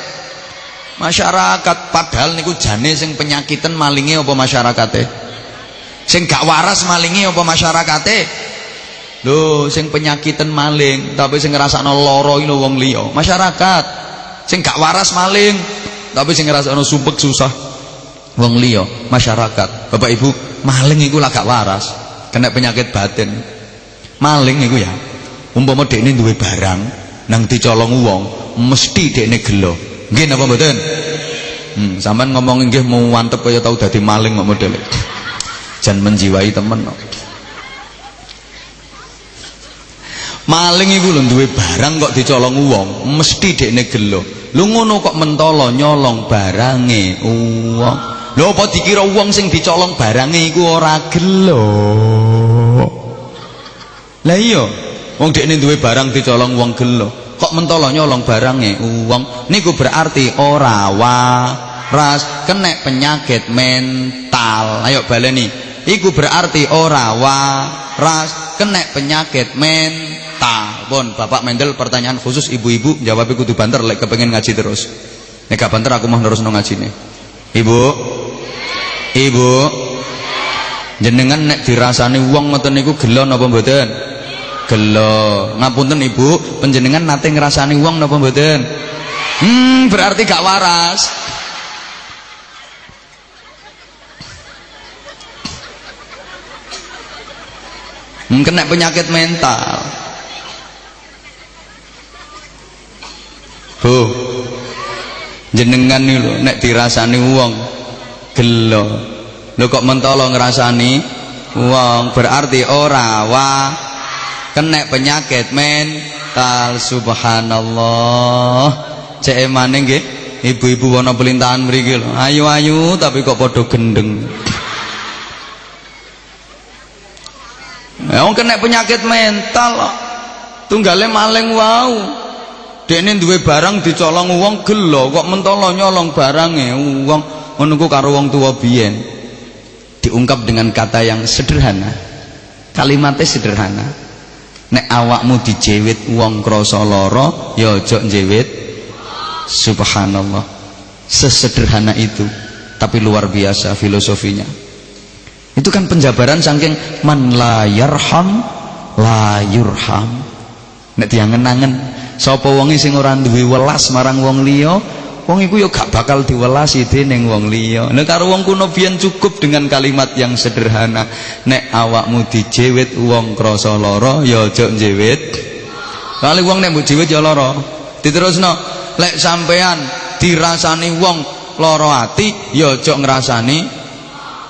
Masyarakat padahal niku jane sing penyakiten malingi apa masyarakate sing gak waras malingi apa masyarakate? Lho sing penyakiten maling tapi sing ngrasakno lara iki lho wong liya. Masyarakat sing gak waras maling tapi sing ngrasakno sumpek susah wong liya masyarakat. Bapak Ibu maling iku lah gak waras kena penyakit batin. Maling iku ya umpama dekne duwe barang nang dicolong wong mesti dekne gelo. Nggih napa mboten? Hmm sampean ngomong nggih mau wantep kaya tau dadi maling kok modele jan menjiwai temen kok maling iku lho duwe barang kok dicolong wong mesti dekne gelo lu ngono kok mentolo nyolong barange wong lho apa dikira wong sing dicolong barange iku ora gelo lah iya Wong dekne duwe barang dicolong wong gelo. Kok mentolo nyolong barange wong niku berarti ora waras, kena penyakit mental. Ayo baleni. Iku berarti ora waras, kena penyakit mental. Pun Bapak Mendel pertanyaan khusus ibu-ibu jawab kudu banter lek kepengen ngaji terus. Nek gak banter aku mau nerusno ngajine. Ibu. Ibu. Jenengan nek dirasani wong ngoten niku gelo napa mboten? gelo ngapunten ibu penjenengan nate ngerasani uang napa mboten hmm berarti gak waras kena penyakit mental. Bu jenengan nih lo nek dirasani uang gelo. Lo kok mentolo ngerasani uang berarti ora wah kena penyakit mental. Subhanallah. Cek emane ibu-ibu wana pelintahan mriki lho. Ayu-ayu tapi kok padha gendeng Ya kena penyakit mental Tunggale maling wau. Dekne duwe barang dicolong wong gelo kok mentolo nyolong barange wong ngono ku karo wong tuwa biyen. Diungkap dengan kata yang sederhana. Kalimatnya sederhana nek awakmu dijewit wong krasa lara ya aja njewit subhanallah sesederhana itu tapi luar biasa filosofinya itu kan penjabaran saking man la yarham la yurham nek diangen-angen sapa wonge sing ora duwe welas marang wong liya Wong iku ya gak bakal diwelasi dening wong liya. Nek karo wong kuno biyen cukup dengan kalimat yang sederhana. Nek awakmu dijewit wong krasa lara ya aja njewit. Kali wong nek mbok jewit ya lara. Diterusno, lek sampean dirasani wong lara ati ya aja ngrasani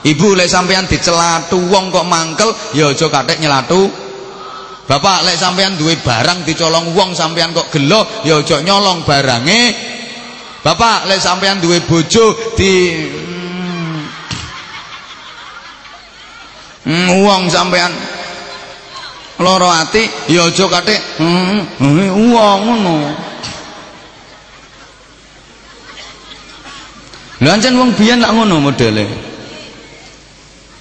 Ibu lek sampean dicelatu wong kok mangkel ya aja kathek nyelatu. Bapak lek sampean duwe barang dicolong wong sampean kok gelo ya aja nyolong barange. Bapak lek sampean duwe bojo di hmm, uang sampean loro ati ya aja kathik hmm, uang ngono. Lha ancen wong biyen lak ngono modele.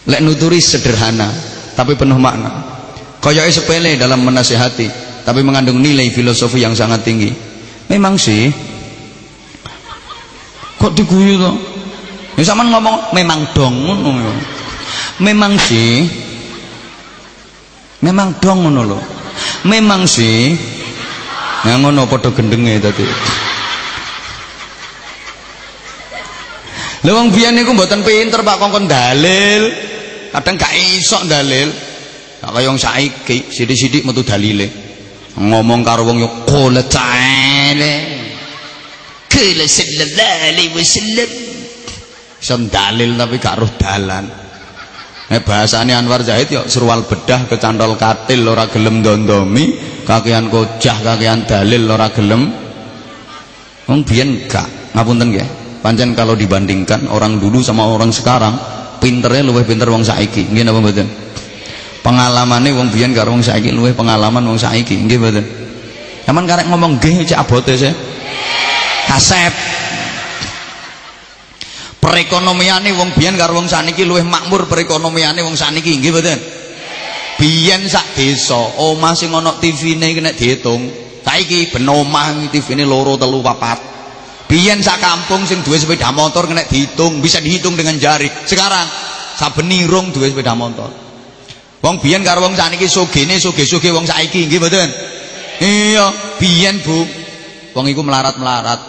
Lek nuturi sederhana tapi penuh makna. Kayake sepele dalam menasihati tapi mengandung nilai filosofi yang sangat tinggi. Memang sih kok diguyu to? Ya sampean ngomong memang dong. Memang sih memang dong ngono lho. Memang sih Ya ngono padha gendenge tadi. Lha wong biyen niku mboten pinter Pak kongkon dalil. Kadang gak iso dalil. Gak kaya wong saiki, sithik-sithik metu dalile. Ngomong karo wong yo qul ta'ala. Qul sallallahu alaihi wasallam. Iso dalil tapi gak roh dalan. Eh bahasane Anwar Zahid yo surwal bedah kecantol katil ora gelem dondomi, kakean kojah kakean dalil ora gelem. Wong biyen gak, ngapunten nggih. Pancen kalau dibandingkan orang dulu sama orang sekarang, pinternya luwih pinter wong saiki. Nggih napa mboten? Pengalamane wong biyen karo wong saiki luwih pengalaman wong saiki. Nggih mboten? Sampeyan karek ngomong nggih cek abote sih. Kasep perekonomiane wong biyen karo wong saniki luwih makmur perekonomiane wong saniki nggih mboten biyen sak desa omah sing ana TV-ne iki nek diitung saiki ben omah TV-ne loro telu papat biyen sak kampung sing duwe sepeda motor nek dihitung bisa dihitung dengan jari. Sekarang saben nirung duwe sepeda motor. Wong biyen karo wong saniki sugene suge-suge wong saiki nggih mboten? Iya biyen Bu. Wong iku melarat-melarat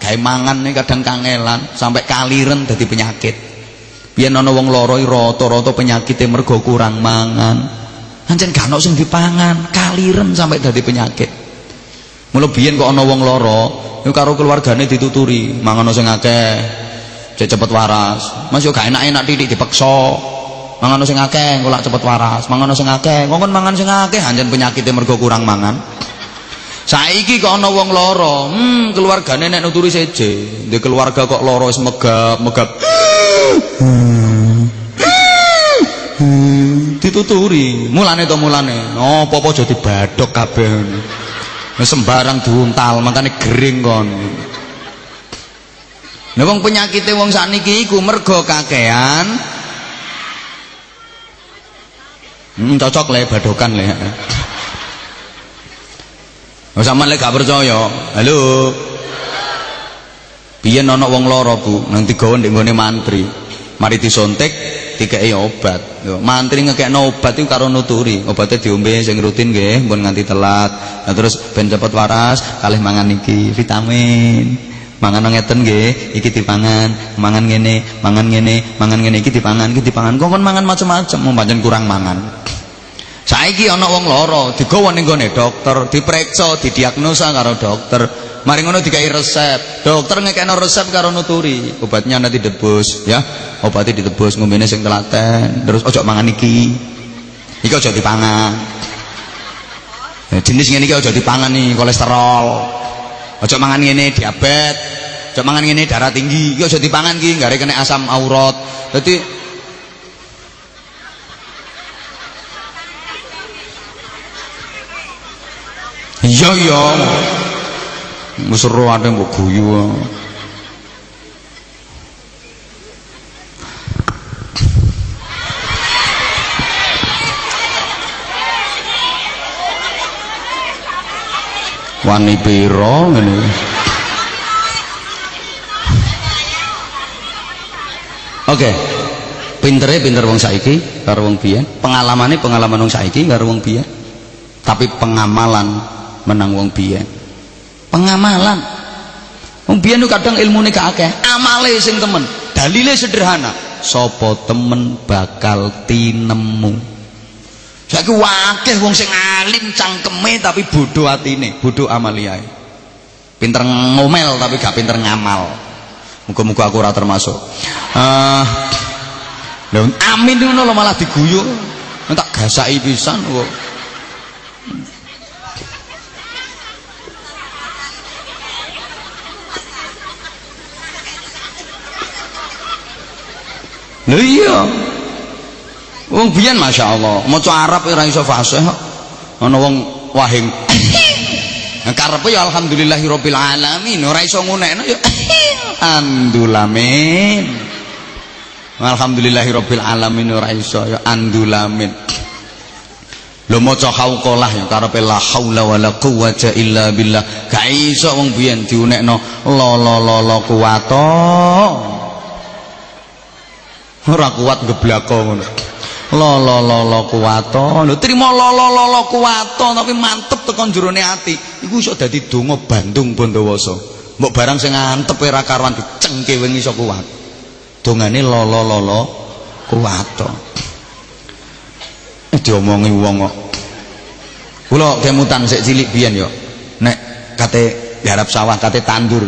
gawe mangan kadang kangelan sampai kaliren dadi penyakit. Biyen ana wong lara rata-rata penyakite mergo kurang mangan. Ancen gak ono sing dipangan kaliren sampai dadi penyakit mula biyen kok ana wong lara iku karo keluargane dituturi mangan sing akeh cepet waras mas yo gak enak-enak titik dipeksa mangan sing akeh kok cepet waras mangan sing akeh kok mangan sing akeh ancen penyakite mergo kurang mangan Saiki kok ana wong lara, hmm keluargane nek nuturi seje. Ndek keluarga kok lara wis megap, megap. dituturi, mulane to mulane. Oh, apa aja dibadhok kabeh. Sembarang diuntal, makane gering kon. Lah wong penyakite wong sakniki iku mergo kakean. Hmm, cocok le badokan le. Oh sampean lek gak percaya. Halo. Biyen ana wong lara, Bu, nang digawa ndek nggone mantri. Mari disontek dikeki obat. Yo, mantri obat iku karo nuturi. Obatnya diombe sing rutin nggih, mbon nganti telat. Nah terus ben cepet waras, kalih mangan iki vitamin. Mangan ngeten nggih, iki dipangan, mangan ngene, mangan ngene, mangan ngene iki dipangan, iki dipangan. Kok kon mangan macam-macam, mau pancen kurang mangan. Saiki ana wong lara, digawa ning gone dokter, diperiksa, didiagnosa karo dokter. Mari ngono dikai resep. Dokter ngekekno resep karo nuturi. Obatnya nanti debus, ya. Obatnya ditebus ngombene sing telaten. Terus ojo mangan iki. Iki ojo dipangan. Ya, jenis ngene iki ojo dipangan nih, kolesterol. Ojo mangan ngene diabetes. Ojo mangan ngene darah tinggi. Iki ojo dipangan iki, gare kena asam aurat. Dadi iya iya wis seru ate mbok guyu wani pira ngene Oke. Pintere pinter wong saiki karo wong biyen. Pengalamane pengalaman wong saiki karo wong biyen. Tapi pengamalan menang wong biyen. Pengamalan. Wong biyen kadang ilmune akeh. Amale sing temen. Dalile sederhana. Sapa temen bakal tinemu. Saiki wakeh wong sing alim cangkeme tapi bodoh atine bodoh amaliae pinter ngomel tapi gak pinter ngamal. Muga-muga aku ora termasuk. Uh, amin ngono malah diguyu tak gasaki pisan kok Lho iya. Wong biyen masyaallah, maca Arab ora iso fasih. Ana wong wahing. Karepe ya alhamdulillahirabbil alamin, ora iso ngunekno ya andulamin alhamdulillahirabbil alamin ora iso ya andulamin lho maca hauqalah ya karepe la haula wala quwwata illa billah gak iso wong biyen diunekno la la la kuwato ora kuat geblako ngono. La la kuwato. Lho trimo la la kuwato tapi mantep tekan jerone ati. Iku iso dadi donga Bandung Bondowasa mbok barang sing antep ora karuan dicengke wengi iso kuat dongane la la la kuwato diomongi wong kok. Kula kemutan sik cilik biyen yo. Nek kate garap sawah kate tandur.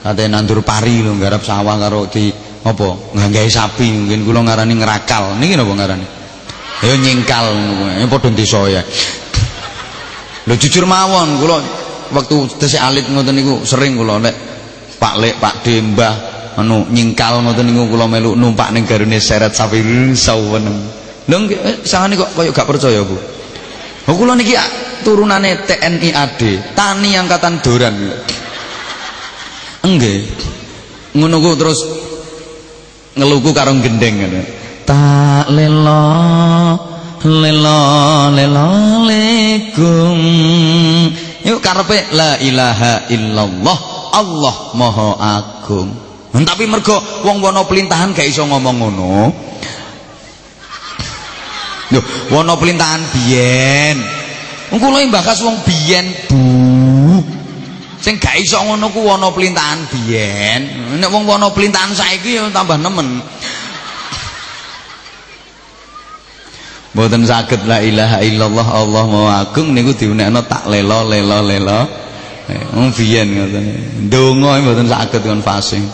Kate nandur pari lho garap sawah karo di apa nggawe sapi mungkin kula ngarani ngerakal niki napa ngarani ya nyingkal ya padha desa ya lho jujur mawon kula waktu tesih alit ngoten niku sering kula nek Pak Lek Pak Dembah anu nyingkal ngoten niku kula melu numpak ning garune seret sapi saweneng Lho eh, sangane kok koyo gak percaya, Bu. Oh kula niki turunane TNI AD, Tani Angkatan Doran. Enggak. Ngono terus ngeluku karo gendeng ngono. Tak lelo lelo lelo lekum. Yuk karepe la ilaha illallah Allah Maha Agung. Tapi mergo wong wono pelintahan gak iso ngomong ngono. Lho, wana pelintahan biyen. Wong kula mbahas wong biyen, Bu. Sing gak iso ngono ku ana pelintahan biyen. Nek wong ana pelintahan saiki ya tambah nemen. Mboten saged, la ilaha illallah, Allah maha agung niku diunekno tak lelo lelo lelo. Eh, wong biyen ngoten. Donga mboten saged kon fasih.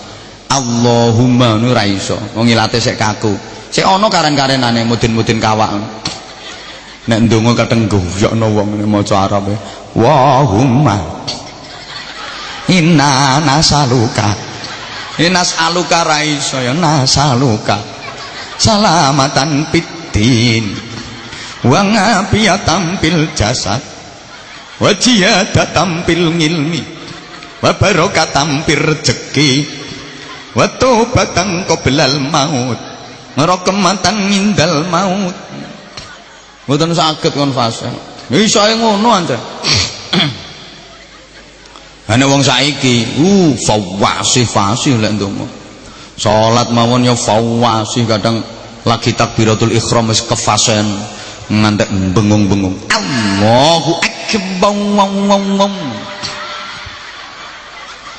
Allahumma nu ra iso. Wong ilate sik kaku. Sik ana karen-karenane, mudin-mudin kawak. Nek ndonga kadang goyokno wong maca Arab. E. Wahumma Inna nasaluka. Innas aluka raiso ya nasaluka. Salamatan pitin Wa ngafiyatan fil jasad. Wa jiyadatan fil ngilmi. Wa barokatan fil rezeki Wa tobatan qoblal maut. Ngerokematang ngindal maut. Mboten saged kon fase iso ngono ancen Ana wong saiki, uh fawasih fasih lek ndonga. Salat mawon ya fawasih kadang lagi takbiratul ihram wis kefasen ngantek bengung-bengung. Allahu akbar.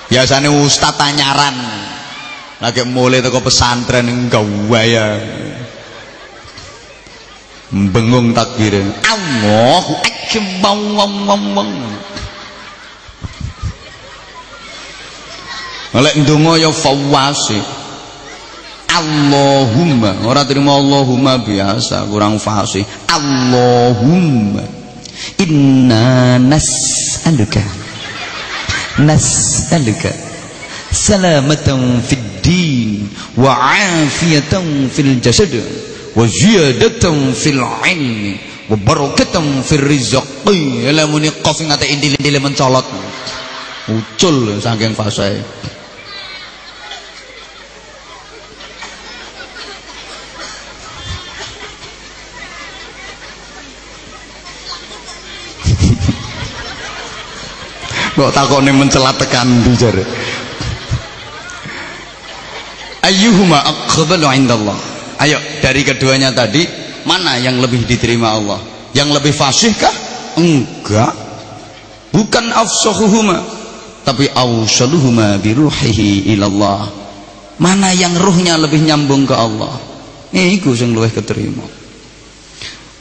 Biasane ustaz tanyaran lagi mulai toko pesantren gawaya bengung takbir Allahu akbar Oleh ndonga ya fawasi. Allahumma. Ora terima Allahumma biasa kurang fasih. Allahumma. Inna nas'aluka. Nas'aluka. Salamatan fid din wa afiyatan fil jasad wa ziyadatan fil ilmi wa barakatan fil rizqi lamuni qaf ngate indil-indil mencolot. Ucul saking fasahe kok takone mencelat tekan ndi jare ayyuhuma aqbalu indallah. Ayo dari keduanya tadi mana yang lebih diterima Allah? Yang lebih fasihkah enggak. Bukan afsahuhuma tapi awsaluhuma biruhihi ilallah. Mana yang ruhnya lebih nyambung ke Allah? Ini iku sing luwih keterima.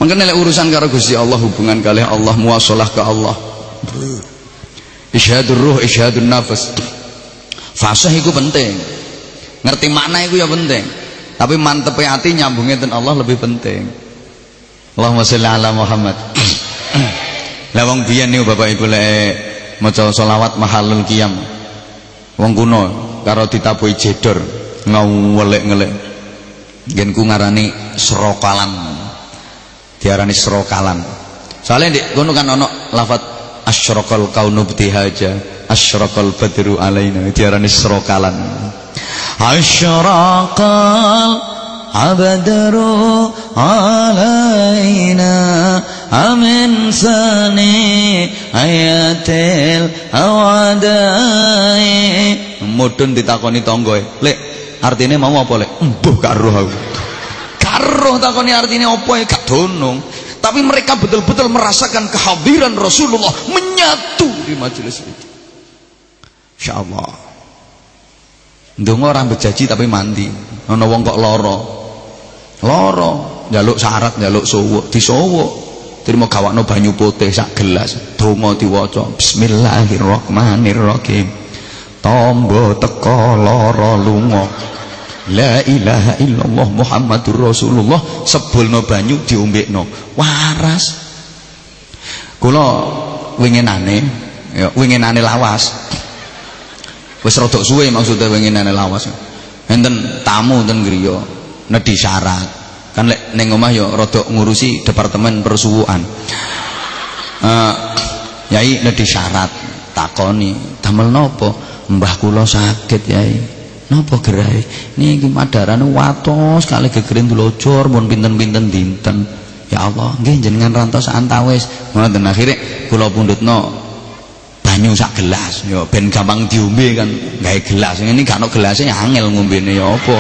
Makanya urusan karo Gusti Allah hubungan kali Allah muasalah ke Allah isyahadur ruh isyahadur nafas. Fasih itu penting. Ngerti makna itu ya penting. Tapi mantep hati nyambungnya dengan Allah lebih penting. Allahumma sholli ala Muhammad. Lah wong niku Bapak Ibu lek maca selawat mahalul qiyam. Wong kuno karo ditabuhi jedor ngawelek-ngelek. Ngen ku ngarani serokalan. Diarani serokalan. Soalnya di kono kan ana lafat asyraqal kaunu btihaja asyraqal badru alaina diarani srokalan. Asyraqal abadru alaina amin sani ayatil awadai. Mudun ditakoni tangga lek artine mau apa lek? Embuh karo aku. Karo takoni artine apa gak donong tapi mereka betul-betul merasakan kehadiran Rasulullah menyatu di majelis itu insyaallah ndonga ora bejaji tapi mandi ana wong kok lara Loro, njaluk syarat, njaluk suwuk, disuwuk. Terima gawakno banyu putih sak gelas, donga diwaca. Bismillahirrahmanirrahim. Tombo teko lara lunga. La ilaha illallah Muhammadur Rasulullah sebulno banyu diombekno. Waras. Kula winginane, ya winginane lawas. Wis rada suwe maksudnya winginane lawas. Enten tamu ten griya nedi syarat kan lek neng omah yo rada ngurusi departemen persuwuan uh, yai nedi syarat takoni damel nopo mbah kula sakit yai nopo gerai? Niki madaran watos kali gegeren dulocor mun pinten-pinten dinten. Ya Allah nggih jenengan rantos antawis ngoten akhire kula pundhutno banyu sak gelas. Yo ben gampang diombe kan gawe gelas. Ini gak ono gelasnya angel ngombene ya apa?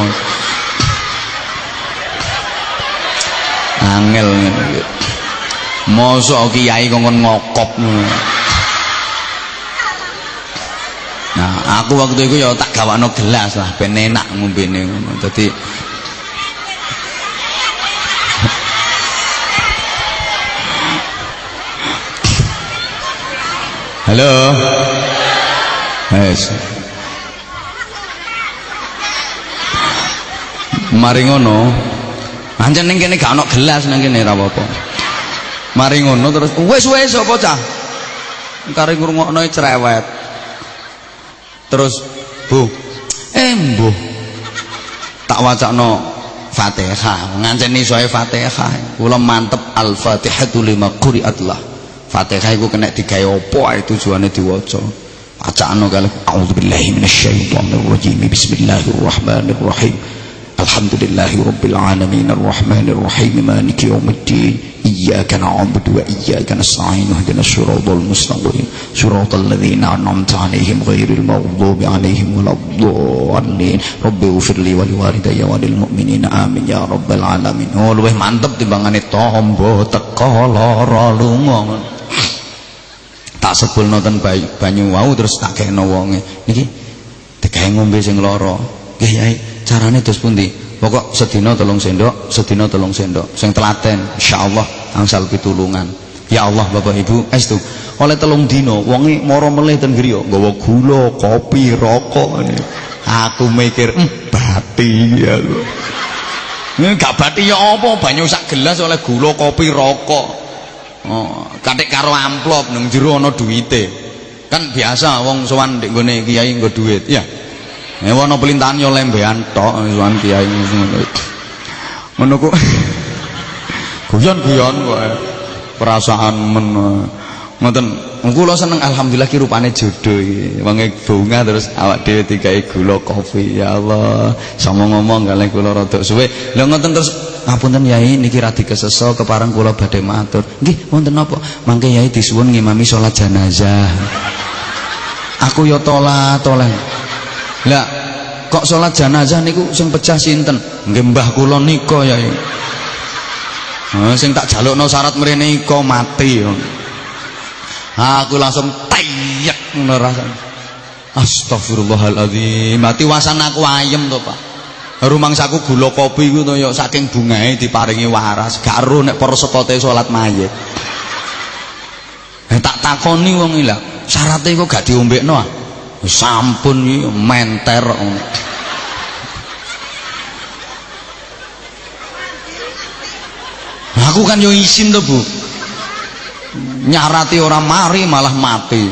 Angel mosok kiai kongkon ngokop. nah aku waktu itu ya tak gawakno gelas lah ben enak ngombene ngono dadi Halo. Wes. Mari ngono, Pancen ning kene gak ono gelas nang kene ora apa-apa. Mari ngono terus wis wis apa cah? Kare ngrungokno cerewet. Terus, Bu. Eh, mbuh. Tak wacakno Fatihah, nganceni soe Fatihah. Kula mantep Al-Fatihatu lima quri'atlah. Fatihah iku kena digawe apa ae tujuane diwaca. Wacakno kali A'udzubillahi minasyaitonir rajim. Bismillahirrahmanirrahim. الحمد لله رب العالمين الرحمن الرحيم مالك يوم الدين إياك نعبد وإياك نستعين اهدنا الصراط المستقيم صراط الذين أنعمت عليهم غير المغضوب عليهم ولا الضالين رب اغفر لي ولوالدي وللمؤمنين آمين يا رب العالمين oh luwih mantep timbangane tombo teko lara lunga tak sebul nonton banyu wau terus tak kena wonge niki digawe ngombe sing lara nggih yai carane dos pundi? Pokok sedina tolong sendok sedina tolong sendok. Sing telaten insyaallah angsal pitulungan. Ya Allah Bapak Ibu estu. Oleh telung dino wonge mara melih ten griya? Nggawa gula kopi rokok aku mikir hm, bati ya ini gak bati ya apa? Banyu sak gelas oleh gula kopi rokok. Oh, katik karo amplop nang jero ana duwite. Kan biasa wong sowan ndek nggone kiai nggo duit. Ya Ya ana pelintahan yo lembean tok suwan kiai ngono. Ngono. Guyon-guyon kok perasaan men ngoten kula seneng alhamdulillah ki rupane jodoh iki. Wonge bunga terus awak dhewe digawe gula kopi. Ya Allah sama ngomong kalih kula rada suwe. Lha ngoten terus ngapunten yai niki radi keseso kepareng kula badhe matur. Nggih wonten napa mangke yai disuwun ngimami salat jenazah. Aku yo tola tolen lah kok sholat jenazah niku sing pecah sinten? Nggih mbah kula nika ya. Nah, sing tak jalukno syarat mrene iko mati. Aku langsung tayak ngono. Astagfirullahaladzim. Mati wasan aku ayem to, Pak. Rumangsaku gula kopi ku to ya saking bungae diparingi waras. Gak ero nek para sekote salat mayit. Eh, tak takoni wong iki lho, kok gak diombekno ah? Sampun iki menter. Aku kan yo isin to Bu. Nyarati orang mari malah mati.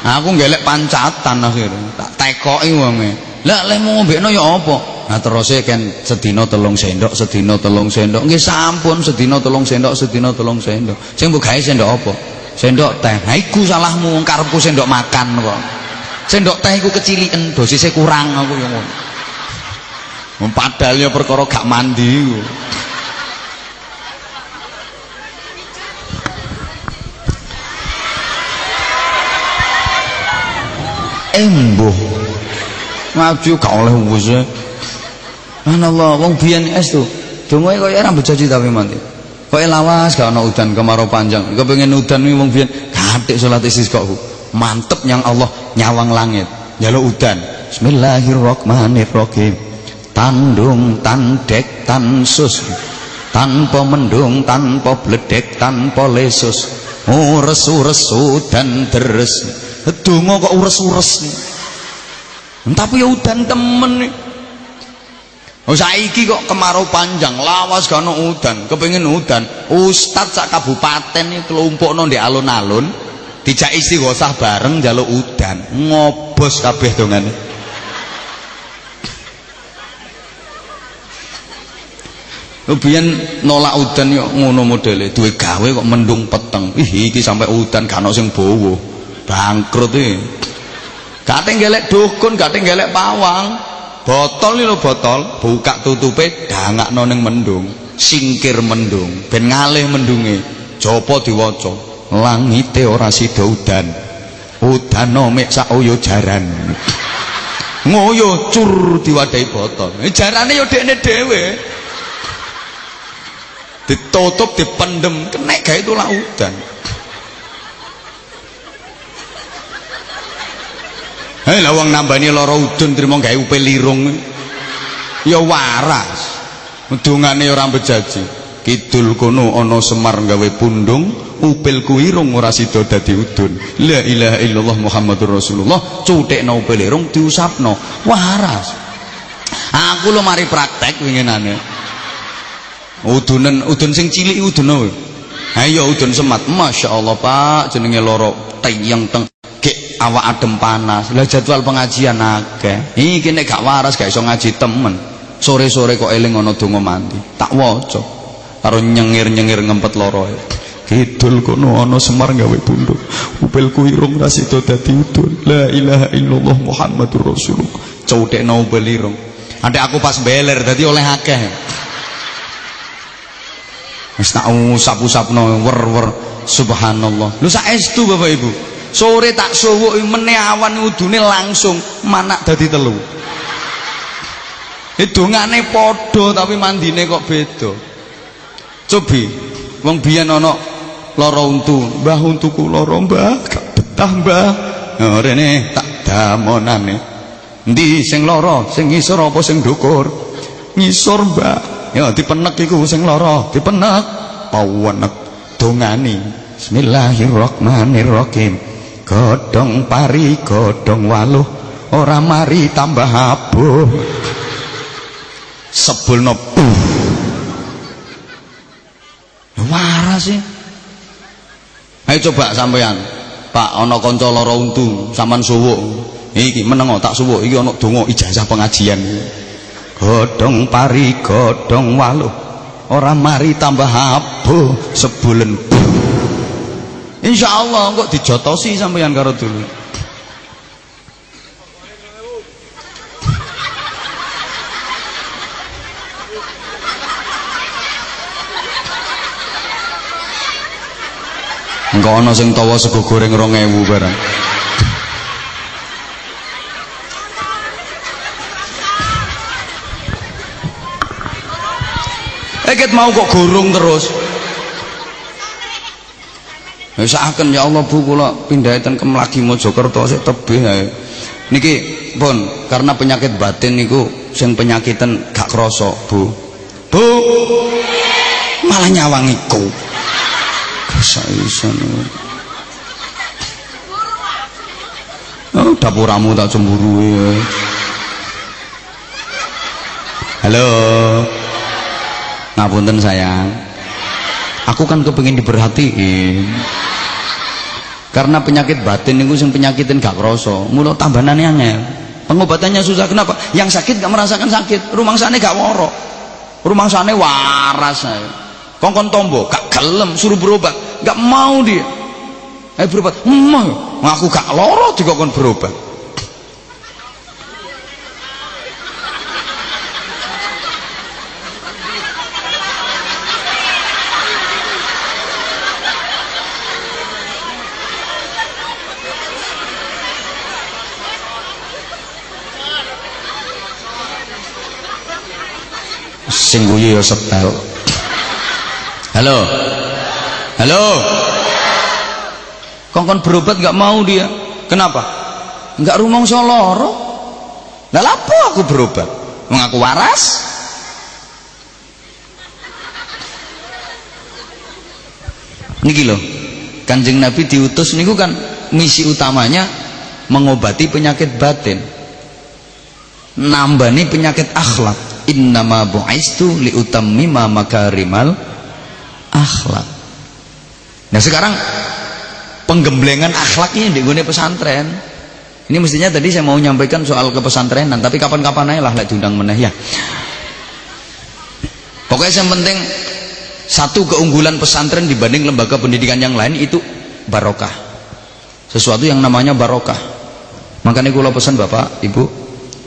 Aku ngelek pancatan akhir tak tekoki wonge. Lah lek mau ngombekno ya apa? Nah terusé kan sedina telung sendok sedina telung sendok. Nggih sampun sedina telung sendok sedina telung sendok. Sing mbok gawe sendok apa? Sendok teh. Ha iku salahmu karepku sendok makan kok sendok teh iku keciliken dosisnya kurang aku yang ngono padahal ya perkara gak mandi embuh. Maju gak oleh wis Allah wong biyen es tuh. Dongoe kaya ora bejaji tapi mati kok lawas gak ana udan kemarau panjang. Kepengin udan wong biyen. Katik salat istisqa mantep yang Allah nyawang langit. Njaluk udan. Bismillahirrahmanirrahim. Tandung tandek tansus. Tanpa mendung tanpa bledek tanpa lesus. Ures-ures udan deres. Donga kok ures-ures. Tapi ya udan temen. Nih Oh saiki kok kemarau panjang, lawas gak ono udan, kepengin udan. Ustad sak kabupaten iki kelompokno ndek alun-alun, dijak istighosah bareng njaluk udan. Ngobos kabeh dongane. Biyen nolak udan yo ngono modele, duwe gawe kok mendung peteng. Ih iki sampai udan gak ono sing bowo. Bangkrut iki. Gak gelek dukun, gak gelek pawang botol ini lo botol buka tutupe dangakno ning mendung singkir mendung ben ngalih mendunge jopo diwaca langite ora sida udan udan mek sak uyo jaran ngoyo cur diwadahi botol eh, jarane yo dekne dhewe ditutup dipendem kenek gawe itu udan Hei lah wong nambani lara udun trimo gawe upil lirung. Ya waras. Dungane ora bejaji. Kidul kono ana Semar gawe pundung, upil ku irung ora sida dadi udun. La ilaha illallah Muhammadur Rasulullah. Cuthekno upil irung diusapno. Waras. Aku lo mari praktek winginane. Udunen udun sing cilik udun apa? Ayo udun semat. Masya Allah Pak jenenge loro tayang teng awak adem panas lah jadwal pengajian akeh iki nek gak waras gak iso ngaji temen sore-sore kok eling ana donga mandi tak waca karo nyengir-nyengir ngempet loro kidul kono ana semar gawe punduk upilku irung rasida dadi udul la ilaha illallah muhammadur rasulullah. Cowdekno upil irung Ade aku pas beler dadi oleh akeh. Wis tak usap-usapno wer-wer. Subhanallah. Lu saestu Bapak Ibu? Sore tak suwuk meneh awan udune langsung manak dadi telu. Hidungane padha tapi mandine kok beda. Cobi wong biyen ana lara untu mbah untuku lara mbah gak betah mbah. Oh, rene tak damonane. Ndi sing lara sing ngisor apa sing ndukur ngisor mbah. Ya dipenek iku sing lara dipenek. Pawenek dongani. Bismillahirrahmanirrahim. Godhong pari godhong waluh. Ora mari tambah abuh. Sebulno waras sih ayo coba sampean Pak ana kanca lara untu sampean suwuk. Iki meneng tak suwuk iki ana donga ijazah pengajian. Godhong pari godhong waluh. Ora mari tambah abuh sebulen Insya Allah kok dijotosi sampeyan karo dulu. Engko ana sing tawa sego goreng 2000 barang. Eket mau kok gorong terus. Usahaken ya Allah Bu kula pindahaken ke Mlagi Mojokerto sik tebih ae. Niki pun karena penyakit batin niku sing penyakiten gak krasa Bu. Bu. Malah nyawangiku. Kesaisan. Oh, dapuramu tak cemburu ya. Halo. Ngapunten sayang. Aku kan kepengin diperhatiin karena penyakit batin itu sing penyakitin gak kroso mulut tambanannya angel pengobatannya susah kenapa yang sakit gak merasakan sakit rumah sana gak woro rumah sana waras saya kongkon tombo gak gelem suruh berobat gak mau dia Eh berobat. Emah, ngaku gak lara dikokon berobat. sing guyu ya halo. Halo. Kongkon berobat nggak mau dia. Kenapa? Nggak rumong soloro lah lapo aku berobat? Mengaku waras. Niki loh kanjeng nabi diutus niku kan misi utamanya mengobati penyakit batin. Nambani penyakit akhlak. Innama bu'istu liutammima makarimal akhlak. Nah sekarang penggemblengan akhlaknya di gune pesantren. Ini mestinya tadi saya mau nyampaikan soal kepesantrenan tapi kapan-kapan aja lah diundang meneh ya. Pokoknya yang penting satu keunggulan pesantren dibanding lembaga pendidikan yang lain itu barokah. Sesuatu yang namanya barokah. Makanya kalau pesan bapak ibu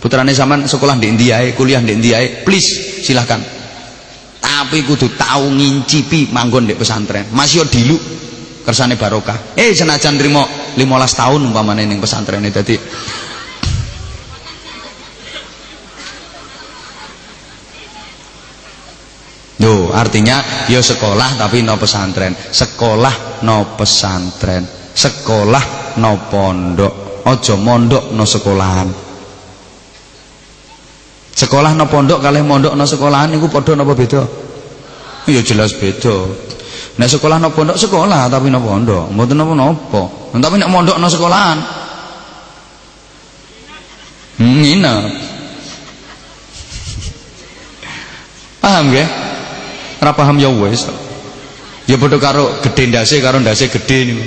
putrane zaman sekolah di India kuliah di India please silahkan tapi kudu tahu ngincipi manggon di pesantren masih dilu kersane barokah eh senajan trimo 15 tahun umpamane ning pesantren dadi Yo, artinya yo sekolah tapi no pesantren. Sekolah no pesantren. Sekolah no pondok. Ojo mondok no sekolahan. Sekolah no pondok kalih mondok no sekolahan niku padha napa beda? Ya jelas beda. Nek sekolah no pondok sekolah tapi no pondok, mboten napa-napa. Tapi nek mondok no sekolahan nginep. Paham nggih? Ora paham ya wis. Ya padha karo gedhe ndase karo ndase gedhe niku.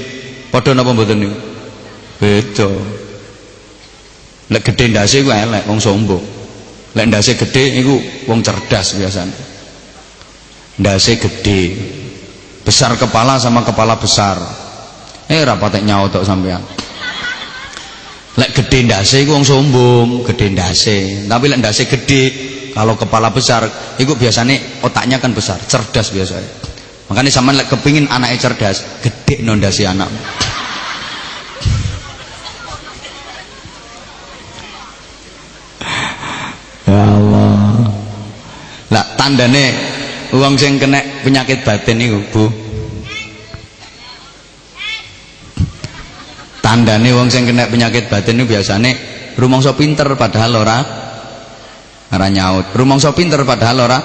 Padha napa mboten niku? Beda. Lek gedhe ndase ku elek wong sombong lek ndase gede iku wong cerdas biasanya ndase gede besar kepala sama kepala besar. Eh rapatek nyaut tok sampean lek gede ndase iku wong sombong gede ndase. Tapi lek ndase gede kalau kepala besar iku biasanya otaknya kan besar cerdas biasanya. Makanya sama lek kepingin anaknya cerdas gede nondasi anak. Ya Allah. Lah tandane wong sing kena penyakit batin niku, Bu. Tandane wong sing kena penyakit batin niku biasane rumangsa pinter padahal ora ora nyaut. Rumangsa pinter padahal ora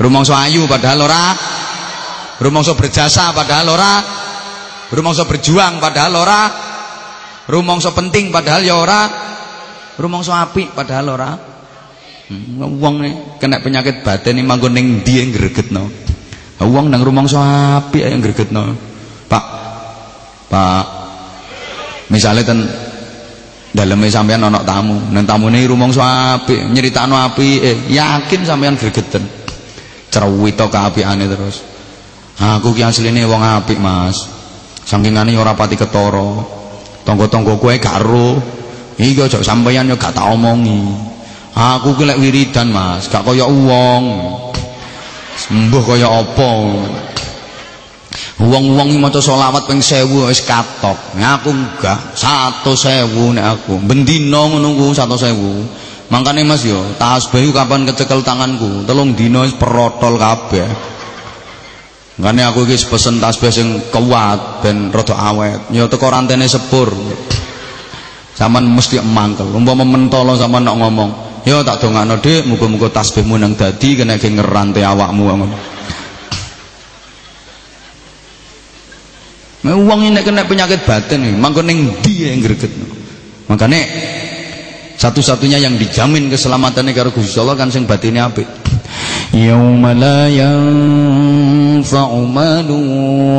rumangsa ayu padahal ora rumangsa berjasa padahal ora rumangsa berjuang padahal ora rumangsa penting padahal ya ora rumangsa apik padahal ora wong kena penyakit batin manggon ning ndi gregetno? Wong nang rumangsa apik ae gregetno? Pak Pak misalnya ten daleme sampean ana tamu nang tamune rumangsa apik nyeritakno apik eh, yakin sampean gregeten cerewita kaapikane terus. Aku ki asline wong apik Mas. Sangkingane ora pati ketara. Tangga-tangga kowe gak iki aja sampeyan yo gak tak omongi aku ki lek wiridan Mas. Gak kaya wong sembuh kaya apa? Wong-wong maca selawat ping 1000 wis katok. Aku enggak 1000 nek aku. Bendina ngono ku 1000 makane Mas yo tasbih kapan kecekel tanganku? Telung dina wis perotol kabeh. Makanya aku iki pesen tasbih sing kuat ben rada awet. Ya teko rantene sepur. Zaman mesti mangkel. Umpama mentolo zaman nak ngomong, ya tak dongakno dik muga-muga tasbihmu nang dadi kenger ngerante awakmu ngono Uang ini kena penyakit batin, mangko neng dia yang greget. Makanya satu-satunya yang dijamin keselamatannya karo Gusti Allah kan sing batine apik. Yauma la yanfa'u malu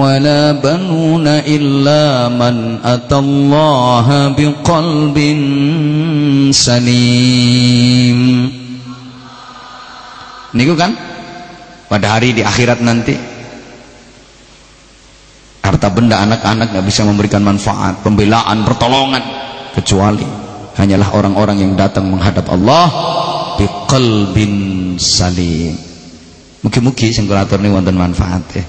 wa la banuna illa man atallaha biqalbin salim niku kan pada hari di akhirat nanti harta benda anak-anak nggak bisa memberikan manfaat pembelaan pertolongan kecuali hanyalah orang-orang yang datang menghadap Allah biqalbin salim Mugi-mugi sing kula atur wonten manfaat. Eh.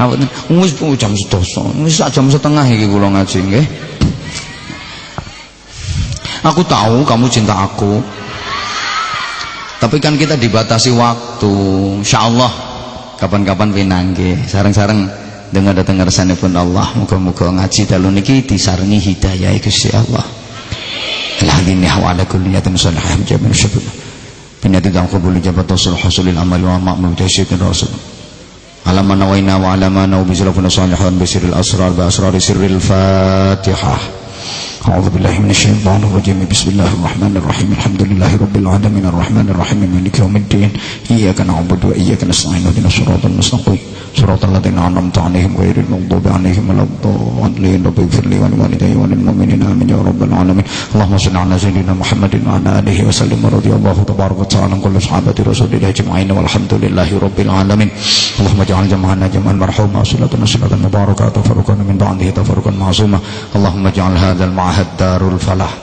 Ngapunten, wis jam 12, wis jam setengah iki kula ngaji nggih. Aku tahu kamu cinta aku. Tapi kan kita dibatasi waktu. Insya Allah kapan-kapan pinangge sarang-sarang dengar datang pun Allah muga-muga ngaji dalu niki disarangi hidayah ya si Allah. Alhamdulillah ya ini aku kulliyatin salihah jamin syukur. Pinati dan kubuli jabat rasul hasulil amal wa ma'amu tasyidin rasul. alamana nawaina wa alamana wa bizilafuna salihan bisiril asrar ba asrari sirril fatihah. أعوذ بالله من الشيطان الرجيم. بسم الله الرحمن الرحيم. الحمد لله رب العالمين. الرحمن الرحيم. مالك يوم الدين. إياك نعبد وإياك نستعين. اهدنا الصراط المستقيم. صراط الذين أنعمت عليهم غير المغضوب عليهم ولا الضالين. رب اغفر لي ولوالدي وللمؤمنين. آمين يا رب العالمين. اللهم صل على سيدنا محمد وعلى آله وسلم. ورضي الله تبارك وتعالى عن كل صحابة رسول الله أجمعين. والحمد لله رب العالمين. اللهم اجعل جمعنا جمعا مرحوما صلاتنا صلاة مباركة تفرقنا من بعده تفرقا معصوما. اللهم اجعل هذا المعهد الدار الفلاح.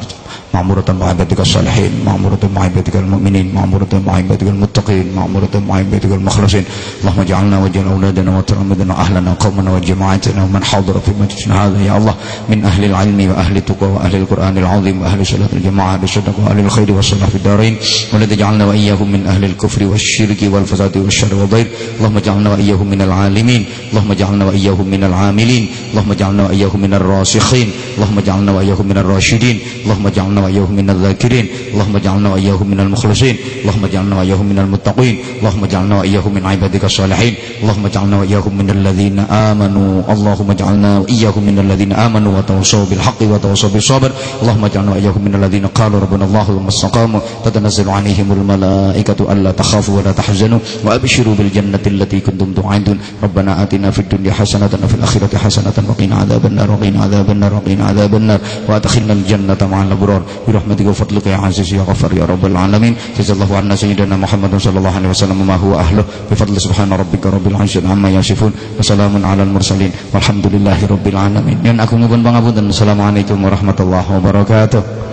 معمورة مع عبادك الصالحين معمورة مع عبادك المؤمنين معمورة مع عبادك المتقين معمورة مع عبادك المخلصين. اللهم اجعلنا واجعل أولادنا وتلامذنا أهلنا قومنا وجماعتنا ومن حضر في مجلسنا هذا يا الله من أهل العلم وأهل التقوى وأهل القرآن العظيم وأهل صلاة الجماعة أهل الصدق وأهل الخير والصلاح في الدارين. ولا تجعلنا وإياهم من أهل الكفر والشرك والفساد والشر والضير. اللهم اجعلنا وإياهم من العالمين. اللهم اجعلنا وإياهم من العاملين. اللهم اجعلنا وإياهم من الراسخين. اللهم اجعلنا وإياهم من الراشدين. اللهم اجعلنا وإياهم من الذاكرين. اللهم اجعلنا وإياهم من المخلصين. اللهم اجعلنا وإياهم من المتقين. اللهم اجعلنا وإياهم من عبادك الصالحين. اللهم اجعلنا وإياهم من الذين آمنوا. اللهم اجعلنا وإياهم من الذين آمنوا وتواصوا بالحق وتواصوا بالصبر. اللهم اجعلنا وإياهم من الذين قالوا ربنا الله ثم استقاموا. تتنزل عليهم الملائكة ألا تخافوا ولا تحزنوا. وأبشروا بالجنة التي كنتم توعدون. ربنا آتنا في الدنيا حسنة وفي الآخرة حسنة. وقنا عذاب النار وقنا عذاب النار وقنا عذاب النار. وأدخلنا الجنة مع الأبرار. برحمتك وفضلك يا عزيز يا غفر يا رب العالمين جزا الله عنا سيدنا محمد صلى الله عليه وسلم ما هو أهله بفضل سبحان ربك رب العزة عما يصفون وسلام على المرسلين والحمد لله رب العالمين yang aku nyuwun pangapunten assalamualaikum warahmatullahi wabarakatuh